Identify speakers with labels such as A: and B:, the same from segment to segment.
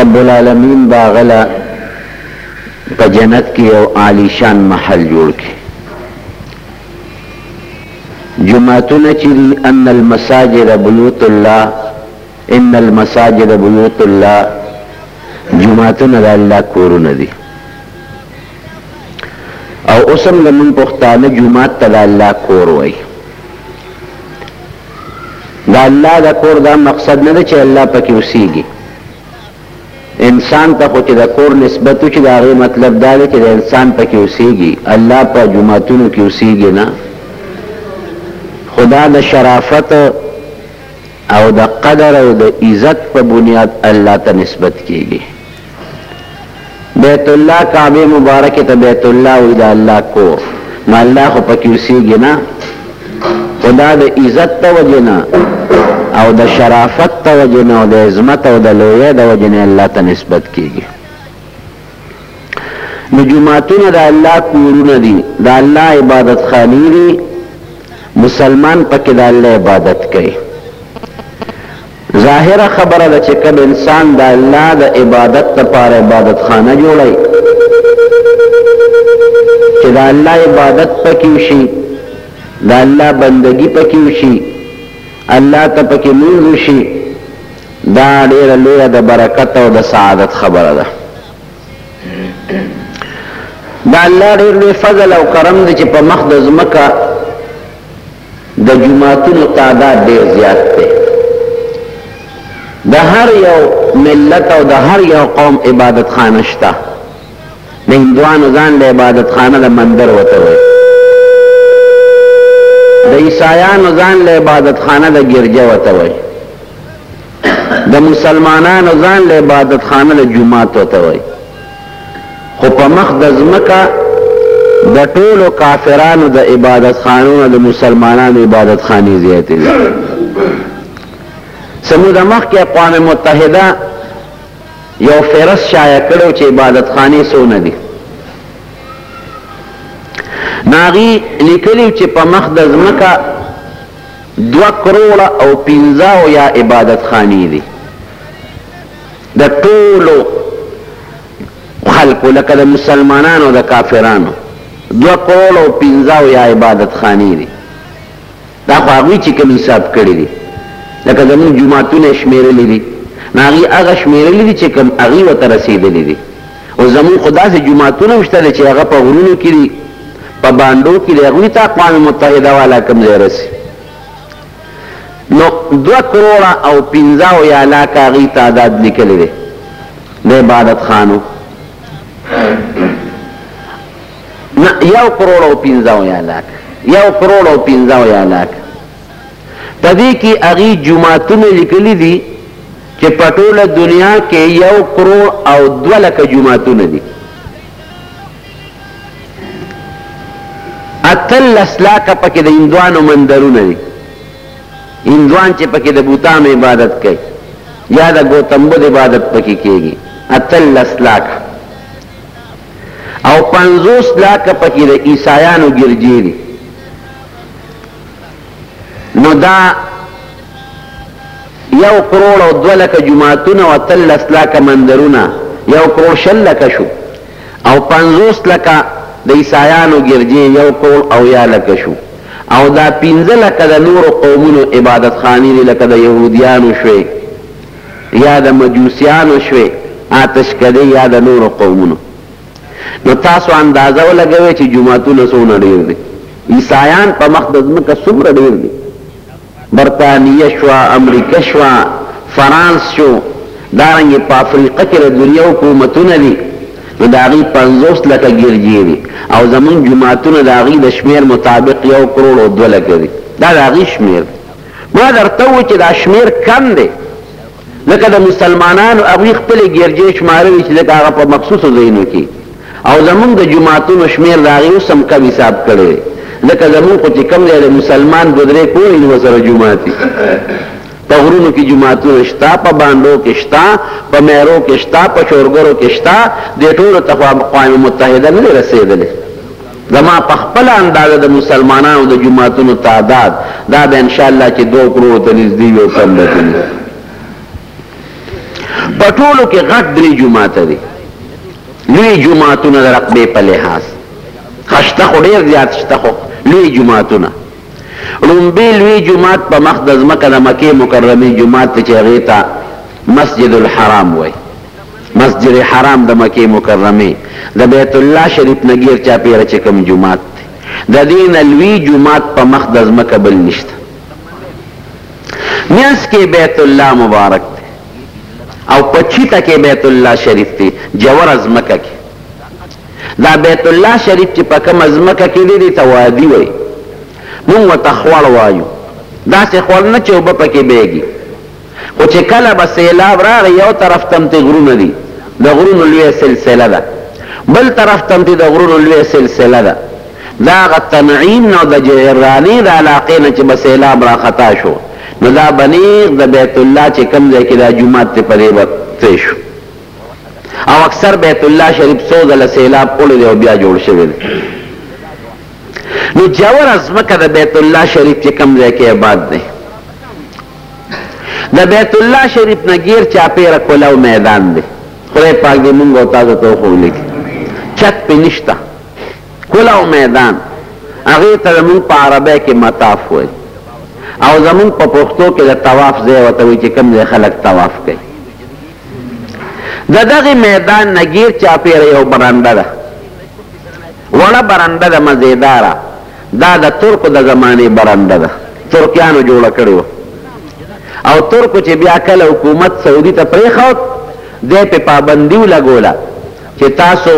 A: رب العالمین با غلا په جنت کې یو عالی شان محل جوړ کړي جمعتونه چې ان المساجد بیوت الله ان المساجد بیوت الله جمعتونه د الله کورونه دي او اوسم لمن پښتانه جمعات ته الله کور وای د الله د کور دا مقصد نه دی چې الله پکې اوسېږي انسان ته خو چې د کور نسبت چې د هغې مطلب دا دی چې د انسان پکې اوسېږي الله په جوماتونو کې اوسېږي نه خدا د شرافت او د قدر او د عزت په بنیاد الله ته نسبت کیږي بیت الله کعبه مبارکه ته بیت الله وی دا الله کور نو الله خو پکې اوسېږي نه خدا د عزت ته وجه نه او د شرافت ته وجه نه او د عظمت او د لویې د وجه نه الله ته نسبت کېږي نو جماعتونه د الله کورونه دي د الله عبادت خانی دي مسلمان پکې د الله عبادت کوي ظاهره خبره ده چې کوم انسان د الله د عبادت لپاره عبادت خانه جوړوي چې د الله عبادت پکې وشي د الله بندگی پکې وشي الله ته پکې لمونځ وشي دا ډېره لویه د برکت او د سعادت خبره ده دا الله ډېر لوی فضل او کرم دی چې په مخ د ځمکه د جوماتونو تعداد ډېر زیات دی. د هر یو ملت او د هر یو قوم عبادت خانه شته. د هندوانو ځان له عبادت خانه د مندر وته وي. د عیسایانو ځان له عبادت خانه د ګرجه وته وي. د مسلمانانو ځان له عبادت خانه له جمعات وته وای خو په مخ د ځمکه د ټولو کافرانو د عبادت خانو د مسلمانانو عبادت خاني زیاتې دي سمود مخ کې اقوام متحده یو فرس شایع کړو چې عبادت خاني سونه دي ناغي لیکلی چې په مخ د ځمکه دوه کروړه او پنځه او یا عبادت خانې دي د ټولو خلکو لکه د مسلمانانو د کافرانو دوه کروړه او پنځه او یا عبادت خانې دي دا خو هغوی چې کوم حساب کړي دي لکه زموږ جوماتونه شمېرلي دي نو هغوی هغه شمېرلي دي چې کوم هغوی ورته رسېدلي دي اوس زموږ خو داسې جوماتونه هم شته دی چې هغه په غرونو کې دي، په بانډو کې دي، هغوی ته اقوام متحده والا کوم ځای رسي؟ نو دوه کروړه او پنځه اویا لاکه هغوی تعداد لیکلی دی د عبادت خانو نه یو کروړ او پنځه اویا لاکه یو کروړ او پنځه اویا لاکه په دې کې هغوی جوماتونه لیکلي دي چې په ټوله دنیا کې یو کروړ او دوه لکه جوماتونه دي اتلس لاکه پکې د هندوانو مندرونه دي هندوان چې پکې د بوتانو عبادت کوي یا د ګوتم بدھ عبادت پکې کېږي اتلس لاکه او پنځوس لاکه پکې د عیسایانو ګرجې دي نو دا یو کروڑ او دو لکه جماعتونه او اتلس لکه مندرونه یو کروڑ شل لکه شو او پنځوس لکه د عیسایانو ګرجې یو کروڑ او یا لکه شو او دا پنځه لکه د نورو قومونو عبادت خانې دي لکه د یهودیانو شوې یا د مجوسیانو شوې آتشکدې یا د نورو قومونو نو تاسو اندازه ولګوئ چې جوماتونه څومره ډېر دي عیسایان په مخ د ځمکه څومره ډېر دي برتانیه شوه امریکا شوه فرانس شو دارنګې په افریقا کې د دنیا حکومتونه دي نو د هغوی پنځوس لکه ګرجې دي او زمونږ جوماتونه د هغوی د شمېر مطابق یو کروړ او دوه لکه دي دا د هغوی شمېر ما درته وویل چې دا شمېر کم دی ځکه د مسلمانانو هغوی خپلې ګېرجې شمارلې چې ځکه هغه په مخصوصو ځایونو کې او زموږ د جوماتونو شمېر د هغې اوس هم کم حساب کړی دی ځکه زموږ خو چې کوم ځای د مسلمان دوه درې کورې دي ورسره جومات دي په غرونو کې جوماتونه شته په بانډو کې شته په میرو کې شته په شورګرو کې شته دې ټولو ته خو قوام متحده نه دی رسېدلی زما په خپله اندازه د مسلمانانو د جوماتونو تعداد دا به انشاالله چې دوه کروړو ته نږدې وي او کم به ځینې وي. په ټولو کې غټ درې جوماته دي، لوی جوماتونه د رقبې په لحاظ خشته خو ډېر زیات شته خو لوی جوماتونه ړومبی لوی جومات په مخ د ځمکه د مکې مکرمې جومات دی چې هغې ته مسجد الحرام وایي. مسجد حرام د مکې مکرمې د بیت الله شریف نه ګیر چاپیره چې کوم جومات دی د دې نه لوی جومات په مخ د ځمکه بل نشته مینس کې بیت الله مبارک دی او پچیته کې بیت الله شریف دی جوور ازمکه کې دا بیت الله شریف چې په کوم ازمکه کې دی دی توادی وای مونږ ته خوړ وایو دا څه خوړ نه چې وب پکې بیږي خو چې کله به سېلاب راغی یو طرف ته هم ترې غرونه دي، د غرونو لویه سلسله ده، بل طرف ته هم ترې د غرونو لویه سلسله ده، د هغه تنعیم نه او د جعرانې د علاقې نه چې به سېلاب راخطا شو نو دا به نېغ د بیت الله چې کوم ځای کې دا جومات دی په دې به ترې شو او اکثر بیت الله شریف څو ځله سیلاب کړی دی او بیا جوړ شوی دی نو جوره ځمکه د بیت الله شریف چې کوم ځای کې آباد دی د بیت الله شریف نه ګیر چاپیره کولو میدان دی خدای پاک دې مونږ او تاسو ته وښولی چت پې نشته کولو میدان هغې ته زمونږ په عربۍ کې مطاف وایي او زمونږ په پښتو کې د طواف ځای ورته وایي چې کوم ځای خلک طواف کوي د دغې میدان نه ګیر چاپیره یو برنډه ده وړه برنډه ده مزیداره دا د ترکو د زمانې برنده ده، ترکیانو جوړه کړې وه او ترکو چې بیا کله حکومت سعودي ته پرېښود، دی پرې پابندي ولګوله چې تاسو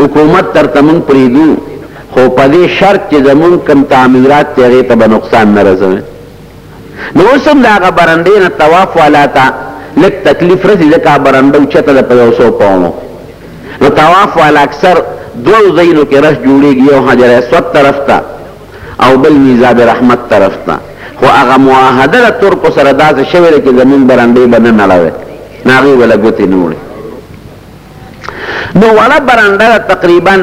A: حکومت درته موږ پرېږدو، خو په دې شرط چې زموږ کوم تعمیرات دی هغې ته به نقصان نه رسوئ. نو اوس هم د هغه برنډې نه طواف والا ته لږ تکلیف رسي ځکه برنډه اوچته ده په یو څو پوړو نو طواف والا اکثر دوو ځایونو کې رش جوړېږي یو حجر اسود طرف ته او بل میزاب رحمت طرف ته خو هغه معاهده د ترکو سره داسې شوې ده چې زمونږ برنډې به نه نړوي نو هغوی به له ګوتې نه وړي نو وړه برنډه تقریبا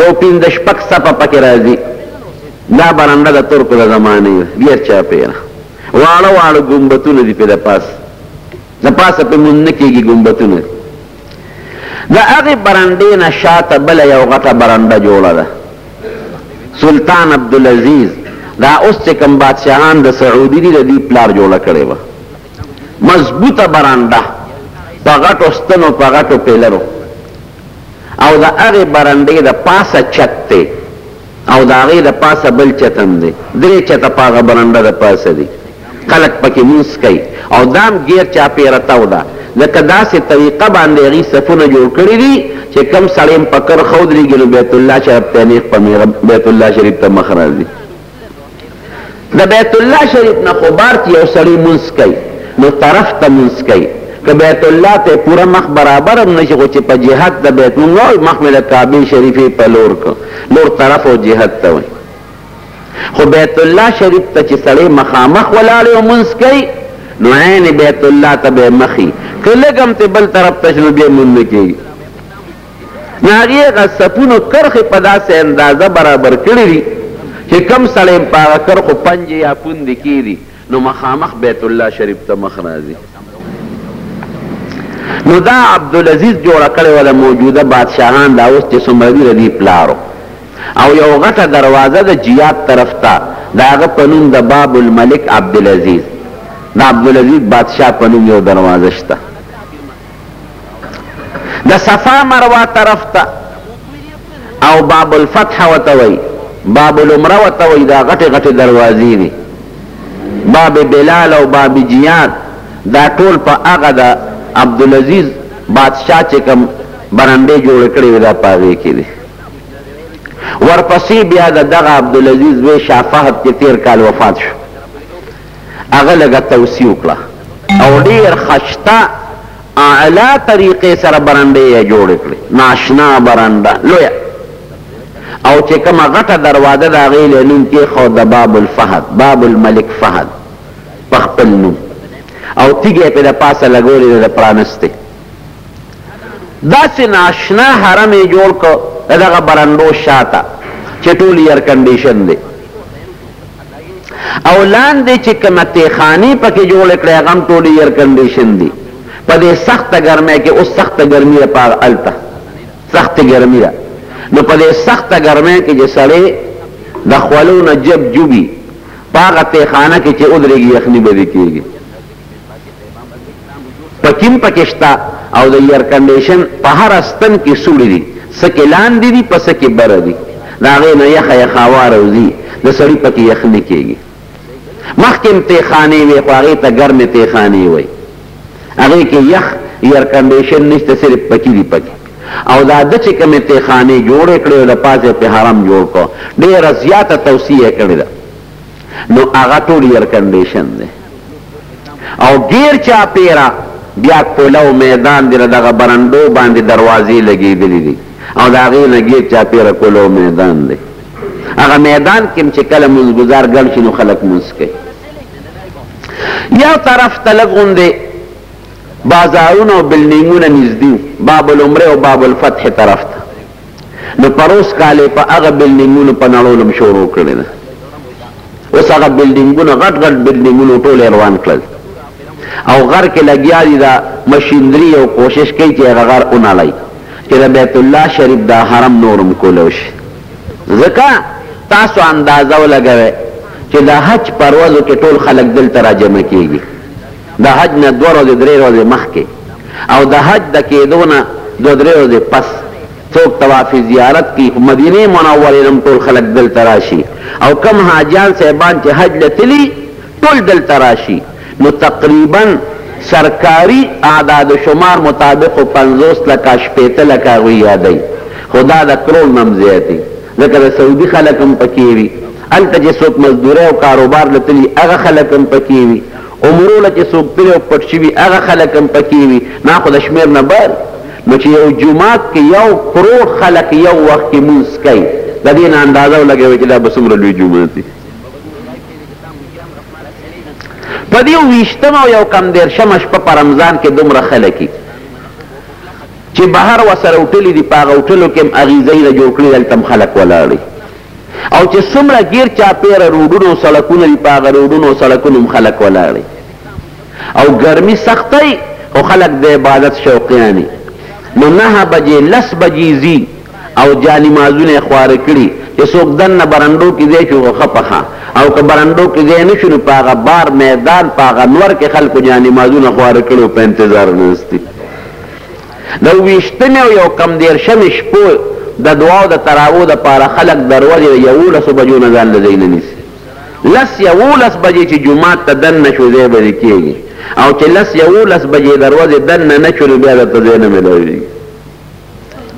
A: یو پنځه شپږ څپه پکې راځي دا برنډه د ترکو د زمانې ده ډېر چاپېره واړه واړه ګمبتونه دي پې د پاس د پاسه پې مونږ نه کېږي ګمبتونه دي د هغې برنډې نه شاته بله یو غټه برنډه جوړه ده سلطان عبدالعزیز دا اوس چې کوم بادشاهان د سعودي دي د دوی پلار جوړه کړې وه مضبوطه برنډه په غټو ستنو په غټو پیلرو او د هغې برنډې د پاسه چت دی او د هغې د پاسه بل چت هم دی، درې چته په هغه برنډه د پاسه دي، خلک په کې لمونځ کوي او دا هم ګېر چاپېره تاو ده، لکه داسې طریقه باندې هغوی صفونه جوړ کړي دي چې کوم سړی هم په کرښه ودرېږي نو بیت الله شرف ته یې نېغ په مېغه بیت الله شریف ته مخ راځي. د بیت الله شریف نه خو بار چې یو سړی مونځ کوي نو طرف ته مونځ کوي که بیت الله ته پوره مخ برابر هم نشي خو چې په جهت د بیت مونږ وایو مخ مې د کعبې شریفې په لور کړ لور طرف او جهت ته وایي خو بیت الله شریف ته چې سړی مخامخ ولاړ او مونځ کوي نو عین بیت الله ته به مخي که لږ هم ته بل طرف ته شنو بیا مونځ نه کېږي د هغې هغه صفونو کرښې په داسې اندازه برابر کړې دي چې کوم سړی هم په هغه کرښو پنجې یا پوندې کېږدي نو مخامخ بیت الله شریف ته مخ راځي. نو دا عبدالعزیز جوړه کړې وه د موجوده بادشاهان دا اوس چې څومره دي د دې پلارو او یو غټه دروازه د جیاد طرف ته د هغه په نوم د باب الملک عبدالعزیز د عبدالعزیز بادشاه په نوم یو دروازه شته. د صفا مروا طرف ته او باب الفتح وته وای باب العمره وته وای دا غټه غټه دروازې دي باب بلال او باب جیاد دا ټول په هغه د عبدالعزیز بادشاہ چې کوم برنده جوړ کړی دا پاغې کې دي ورپسې بیا د دغه عبدالعزیز وی شافهت کې تیر کال وفات شو هغه لږه توصیه وکړه او ډیر خشته اعلی طریقې سره برنډې یې جوړې کړې ناشنا برنډه لویه او چې کومه غټه دروازه د هغې له نوم کېښوده باب الفهد باب الملک فهد په خپل نوم او تیږه یې پرې د پاسه لګولې ده د پرانستې داسې ناشنا حرم یې جوړ کړ د دغه برنډو شاته چې ټول ایرکنډیشن دی او لاندې چې کومه تېخاني پکې جوړې کړې هغه هم ټولې اېرکنډېشن دي. په دې سخته ګرمۍ کې اوس سخته ګرمي ده په هلته سخته ګرمي ده نو په دې سخته ګرمۍ کې چې سړی د خولو نه جب جوبي په هغه تېخانه کې چې ودرېږي یخني به دې کېږي. پکیم پکشتا او د ایر کنډیشن په هر استن کې سوړي دي سکه لاندې دي په سکه بر دي دا غي نه یخه یخه هوا راوځي د سړی پکې یخني کېږي مخکې امتحانې وي خو هغه ته ګرمې تهخانې وي هغه کې یخ ایر کنډیشن نشته صرف پکې دي پکې او دا د چې کومې تهخانې جوړې کړې او د پازې په حرم جوړ کو ډېره زیاته توصیه کړې ده نو هغه ټول ایر کنډیشن دی او غیر چا پیرا بیا کوله او میدان دی دغه برندو باندې دروازې لګېدلې دي او د هغې نه غیر چا پیرا کوله او میدان دی هغه میدان کې چې کله مونږ گزار ګڼ شي نو خلک مونږ کوي یو طرف ته لږ غوندې بازارونه او بلډینګونه نږدې باب العمره او باب الفتح طرف ته نو پروس کال یې په هغه بلډینګونو په نړولو هم شروع کړې ده اوس هغه بلډینګونه غټ غټ بلډینګونه ټول روان کړل او غر کې لګیا دي دا مشینری او کوشش کوي چې هغه غر ونړی چې د بیت الله شریف دا حرم نورم کولو شي ځکه تاسو اندازه ولګوئ چې د حج پر ورځو کې ټول خلک دلته راجمع کیږي د حج نه دوه ورځې درې ورځې مخکې او د حج د کېدو نه دوه درې ورځې پس څوک طواف زیارت کی په مدینه منوره نم ټول خلک دلته راشي او کم حاجیان صاحبان چې حج لتلی ټول دلته راشي نو تقریبا سرکاري اعداد و شمار مطابق 50 لکه شپېته لکه هغوی یادوي خو دا د کروړ نه هم زیات دي ځکه د سعودي خلک هم پکې وي هلته چې څوک مزدورۍ او کاروبار له تلي هغه خلک هم پکې وي عمرو له چې څوک تللی او پټ شوي هغه خلک هم پکې وي، دا خو د شمېر نه بهر دي، نو چې یو جومات کې یو کروړ خلک یو وخت کې لمونځ کوي، د دې نه اندازه ولګوئ چې دا به څومره لوی جومات وي. په دې اوویشتمه او یو کم دېرشمه شپه په رمضان کې دومره خلک وي چې بهر ورسره هوټلې دي، په هغه هوټلو کې هم هغوی ځایونه جوړ کړي، هلته هم خلک ولاړ وي. او چې څومره ګیر چاپیره روډونه او سړکونه وي په هغه روډونو او سړکونو هم خلک ولاړ وي او ګرمي سخته وي خو خلک د عبادت شوقیان وي نو نهه بجې لس بجې ځي او جانمازونه یې خواره کړي چې څوک دننه برنډو کې ځای شو خو ښه پخه او که برنډو کې ځای نه شو نو په هغه بار میدان په هغه نور کې خلکو جانمازونه خواره کړي او په انتظار ناست دي د اوویشتمې او یو کم دېرشمې شپو د دعاو د تراوو لپاره خلک د ورځې د یوولسو بجو نه ځان له ځای نه نیسي. لس یوولس بجې چې جومات ته دننه شو ځای به دې کېږي او چې لس یوولس بجې د ورځې دننه نه شو نو بیا درته ځای نه میلاوېږي.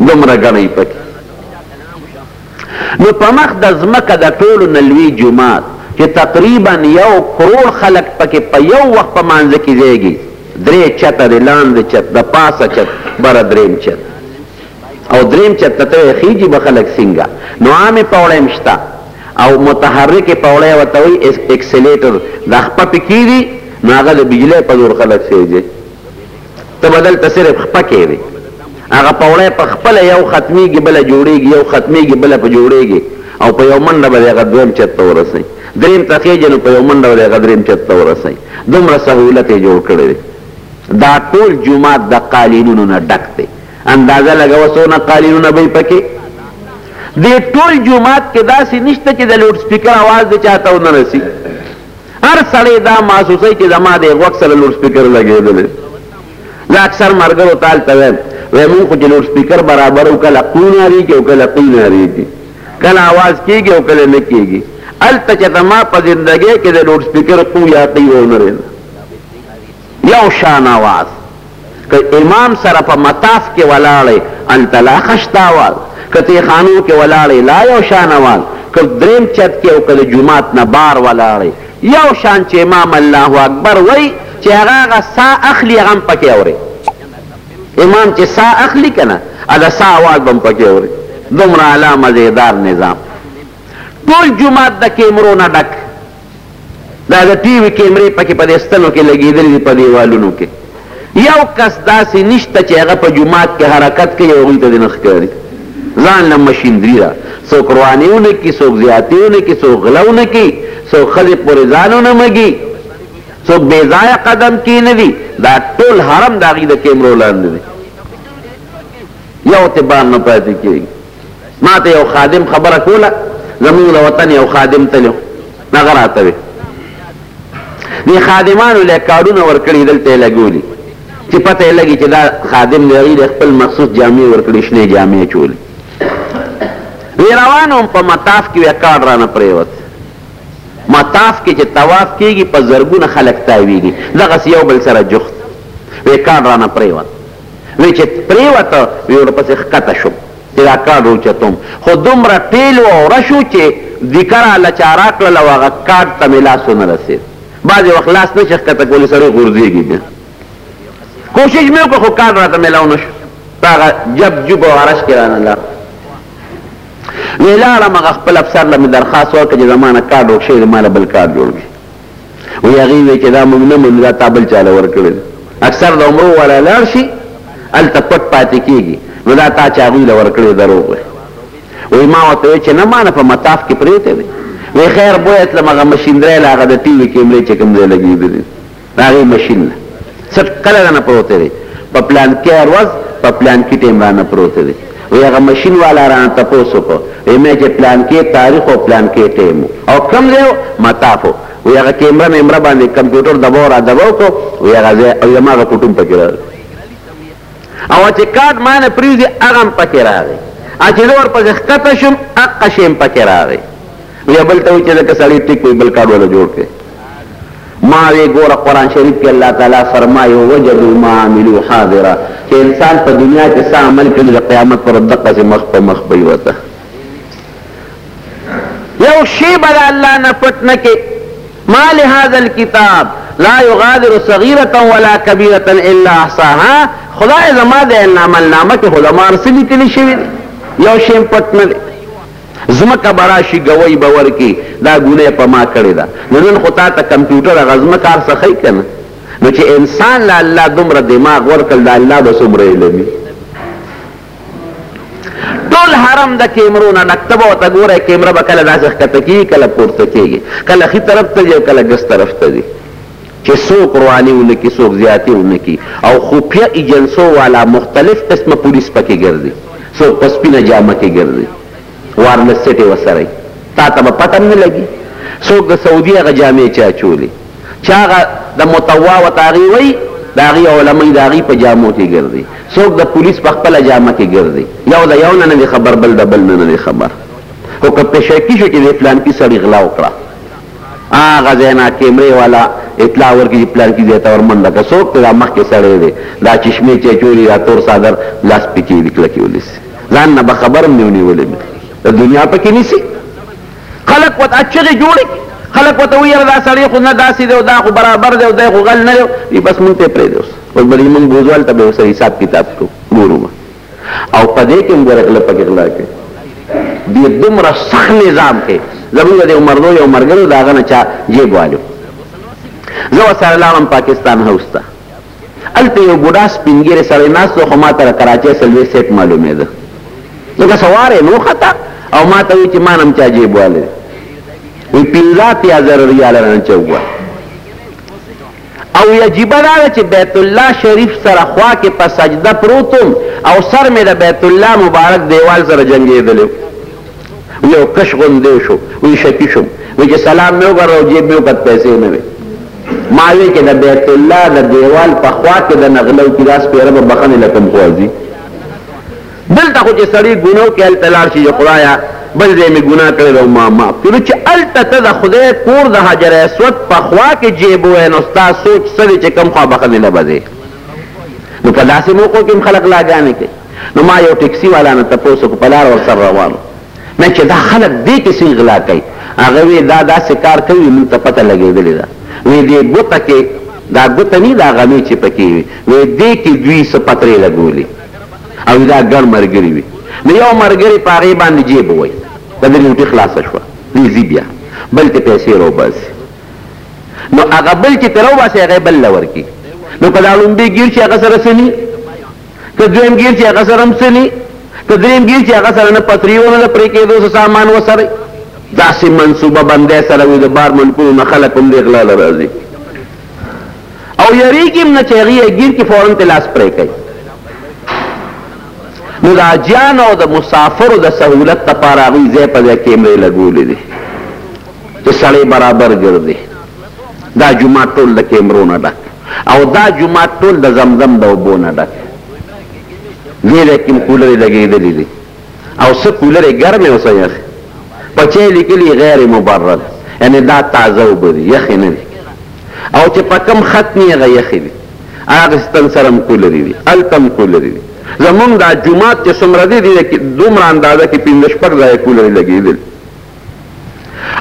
A: دومره ګڼئ پکې. نو په مخ د ځمکه د ټولو نه لوی جومات چې تقریباً یو کروړ خلک پکې په یو وخت په مانځه کې ځایږي درې چته دی، لاندې چت، د پاسه چت، بره دریم چت او دریم چت ته ته خیجی به خلک سنګه نو عامې پوړۍ هم شته او متحرکې پوړۍ ورته وایي اکسلیټر دا خپه پکې دي نو هغه د بجلۍ په زور خلک سیږي. ته به دلته صرف خپه کېدې. هغه پوړۍ په خپله یو ختمېږي بله جوړېږي، یو ختمېږي بله په جوړېږې او په یو منډه به دې هغه دویم چت ته ورسوي. درېیم ته خېژې نو په یو منډه به دې هغه درېیم چت ته ورسوي. دومره سهولت یې جوړ کړی دی. دا ټول جومات د قالینونو نه ډک دی. اندازه لګوه څونه قالینونه به وي پکې؟ دې ټول جومات کې داسې نشته چې د لوډسپیکر اواز دې چاته ونه رسي. هر سړی دا محسوسوي چې زما دې غوږ سره لوډ سپیکر لګېدلی. زه اکثر ملګرو ته هلته وایم، وایم مونږ خو چې لوډ سپیکر برابروو کله قو نارېږي او کله قي نارېږي، کله اواز کېږي او کله نه کېږي، هلته چېرته ما په زندګۍ کې د لوډ سپیکر قو یا قي ونه رېده. یو شان اواز که امام سره په مطاف کې ولاړی هلته لا خشته اواز که تیخانو کې ولاړی لا یو شان اواز که دریم چت کې او که د جومات نه بار ولاړی یو شان چې امام الله اکبر وای چې هغه هغه سا اخلي هغه هم پکې اوري امام چې سا اخلي که نه هغه سا اواز به هم پکې اوري دومره اعلی مزیدار نظام ټول جومات د کیمرو نه ډک دا د ټي وي کیمرې پکې په دې ستنو کې لګېدلې دي په دیوالونو کې یو کس داسې نشته چې هغه په جومات کې حرکت کوي او هغوی ته دې نه ښکاري ځان له مشیندري ده څوک روانې ونه کړي څوک زیاتې ونه کړي څوک غله ونه کړي څوک ښځې پورې ځان ونه مږي څوک بې ځایه قدم کېنوي دا ټول حرم د هغوی د کیمرو لاندې دی یو ته بار نه پاتې کېږي ما ته یو خادم خبره کوله زموږ د وطن یو خادم تلو هغه راته وي دې خادمانو له کارونه ورکړي دلته یې لګولي چې پته یې لګي چې دا خادم دی هغوی د خپل مخصوص جامې ورکړي شنې جامې چولي وی روان وم په مطاف کې یو کار رانه پرېوت مطاف کې چې طواف کېږي په زرګونه خلک تاویږي دغسې یو بل سره جوخت وی کار رانه پرېوت وې چې پرېوته وې ورپسې ښکته شوم چې دا کارډ اوچتوم خو دومره ټېل و او رش و چې دیکه راله چا راکړل او هغه کارډ ته مې لاس ونه رسېد بعضې وخت لاس نه شي ښکته کولی سړی غورځېږي بیا کوشش مې وکړ خو کارډ راته میلاو نه شو په هغه جب جوب او عرش کې رانه لاړ وې لاړم هغه خپل افسر له مې درخواست ورکړ چې زما نه کارډ ورک شوی دی ما له بل کارډ جوړ کړي وی هغه وی چې دا موږ نه منو دا تابل چاله ورکړي اکثر د عمرو والا لاړ شي ال تپټ پاتې کیږي نو دا تا چا غوی لور کړی دروغ وي وی ما وته چې نه مانه په مطاف کې پریته وي وی خیر بوې تل مغه ماشين درې لاغه د ټي وي کیمرې چې کوم ځای لګیدلې هغه ماشين څټ کله نه پروت دی په پلان کې ورځ په پلان کې ټیم را نه پروت دی وې هغه مشین والا رانه تپوس وکړ وې مې چې پلانکې تاریخ او پلانکې ټیم او کوم ځای و مطاف و وې هغه کیمره میمره باندې کمپیوټر دباو را دباو کو وې هغه ځای او زما هغه فوټو هم پکې راغی او چې کارت ما نه پریوځي هغه هم پکې راغی چې زه ورپسې ښکته شوم هغه شی هم پکې راغی بیا بل ته وی چې دک سړی ټیک وی بل کارډ ولا جوړ کړي ما وی ګوره قران شریف کې الله تعالی فرمایي وجدوا ما عملوا حاضرا چې انسان په دنیا کې څه عمل کړي د قیامت پر دقه سي مخ په مخ به وته یو شی بل الله نه پټ نه کې ما لهذا الكتاب لا يغادر صغيرة ولا كبيرة الا احصاها خدای زما د نامه نامه کې خدامار سړي کلی شوی یو شی پټ نه ځمکه به راشي ګوۍ به ورکړي دا ګناه په ما کړې ده نو نن خو تا ته کمپیوټر هغه ځمکه هر څه ښیي که نه نو چې انسان له الله دومره دماغ ورکړل د الله به څومره علم وي ټول حرم د کیمرو نه ډک ته به ورته ګورئ کیمره به کله داسې ښکته کېږي کله پورته کېږي کله ښي طرف ته ځي او کله ګس طرف ته ځي چې څوک رواني ونه کړي، څوک زیاتي ونه کړي او خفیه ایجنسو والا مختلف قسمه پولیس په کې ګرځي، څوک په سپینه جامه کې ګرځي، وارلس سیټ یې ورسره وي، تا ته به پته هم نه لګي، څوک د سعودي هغه جامې چا اچولي، چې هغه د متوا ورته هغوی وايي، د هغوی علماء د هغوی په جامو کې ګرځي، څوک د پولیس په خپله جامه کې ګرځي، یو د یو نه نه دی خبر، بل د بل نه نه دی خبر، خو که پرې شکي شو چې دې فلانکي سړي غلا وکړه، هغه ځای نه کیمرې والا اطلاع ورکړي چې پلانکي ځای ته ورمنډه کړه څوک ته دا مخکې سړی دی دا چشمې چې چولی دا تور څادر لاس پکې وي کلکې ونیسي ځان نه به خبر هم نه ونیولی د دنیا پکې نیسي خلک ورته چغې جوړې کړي خلک ورته ویل دا سړی خو نه داسې دی او دا خو برابر دی او دی خو غل نه دی بس مونږ ته یې پرېږدې اوس اوس به دې مونږ بوزوال ته به یې سره حساب کتاب کړو ګورو به او په دې کې هم ګوره غله پکې غلا کوي دې دومره سخت نظام کې زمونږ د عمرزو یو مرګرو د هغه نه چا جیب والو زه ورسره لاړم پاکستان هاوس ته هلته یو بوډا سپین ږیری سړی ناست و خو ما ته د کراچۍ سلوې سیټ معلومېده ځکه سوار یې نو خطا او ما ته وایي چې ما نه هم چا جیب والی وایي پنځه اتیا زره ریاله رانه چوک وه او عجیبه دا ده چې بیت الله شریف سره خوا کې په سجده پروت وم او سر مې د بیت الله مبارک دیوال سره جنګېدلی و یو کش غوندې شو وی شکی شوم وی چې سلام مې وکړ او جیب مې وکت پیسې نه وې ما وی چې د بیت الله د دیوال په خوا کې د نغلو کې داس پیره به بخنې لکم خوازي دلته خو چې سړی ګناه وکړي هلته لاړ شي چې خدایه بل ځای مې ګناه کړې ده او ما معاف کړي نو چې هلته ته د خدای کور د حجر اسود په خوا کې جیب ووایې نو ستا سوچ څه دی چې کوم خوا بخښنې له به ځې نو په داسې موقعو کې هم خلک لاګانې کوي نو ما یو ټکسي والا نه تپوس وکړو په لار ورسره روان مې چې دا خلک دې کې څه غلا کوي هغه وی دا داسې کار کوي مونږ ته پته لګېدلې ده وی دې ګوته کې دا ګوته نه دا غمې چې پکې وي وی دې کې دوی څه پترې لګولي او دا ګڼ مرګري وي نو یو مرګري په هغې باندې جیب ووایي دا د ډیوټي خلاصه شوه دی ځي بیا بل ته پیسې راوباسي نو هغه بل چې ته راوباسي هغه بل له ورکي نو که دا لومبی ګیر چې هغه سره سني که دویم ګیر چې هغه سره هم سني که دریم ګیر چې هغه سره نه پتري ونه د پرې کېدو څه سامان وسره داسې منصوبه بندۍ سره وي د بار ملکونو نه خلک هم دې غلا له راځي او یریږي هم نه چې هغوی یې ګیر کړي، فوراً ترې لاس پرې کوي. نو د حاجیانو او د مسافرو د سهولت لپاره هغوی ځای په ځای کیمرې لګولي دي چې سړی برابر ګرځي. دا جومات ټول د کیمرو نه ډک او دا جومات ټول د زمزم د اوبو نه ډک. دې ځای کې هم کولرې لګېدلي دي. او څه کولرې ګرمې او څه یخې په چه لیکلي غیر مبرد یعنی دا تازه اوبه دي یخې نه دي او چې په کم خط نه هغه یخې دي هغه ستن سره هم کولري دي هلته هم کولري دي زمونږ دا جومات چې څومره دی دومره اندازه کې پنځه شپږ ځایه کولرې لګېدلي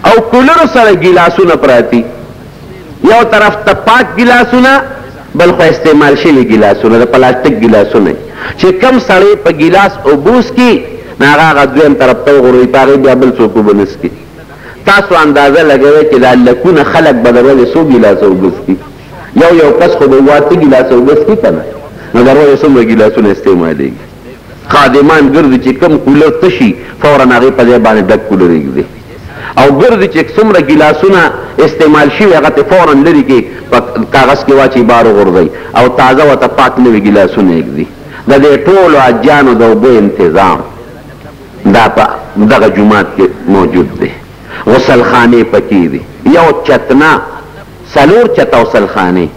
A: او کولرو سره ګیلاسونه پراتی یو طرف ته پاک ګیلاسونه بل خو استعمال شوی ګیلاسونه د پلاستیک ګیلاسونه چې کم سړی په ګیلاس اوبوس کی ناغه غ دویم طرف ته غوړوي پاغه بیا بل څوک وبنس کی تاسو اندازه لګوي چې دا لکونه خلک بدرول سو ګیلاس اوبوس کی یو یو کس خو به واته ګیلاس اوبوس کی کنه نو درول سو ګیلاسونه استعمالي خادمان ګرځي چې کوم کولر تش شي فورا هغې په ځای باندې ډک کولر ایږدي او ګرځي چې څومره ګیلاسونه استعمال شوي هغه ترې فورا لرې کړي په کاغذ کې واچوي بار وغورځوي او تازه ورته پاک نوي ګیلاسونه ایږدي د دې ټولو حاجیانو د اوبو انتظام دا په دغه جومات کې موجود دی غسلخانې پکې دي یو چتنا څلور چته غسلخانې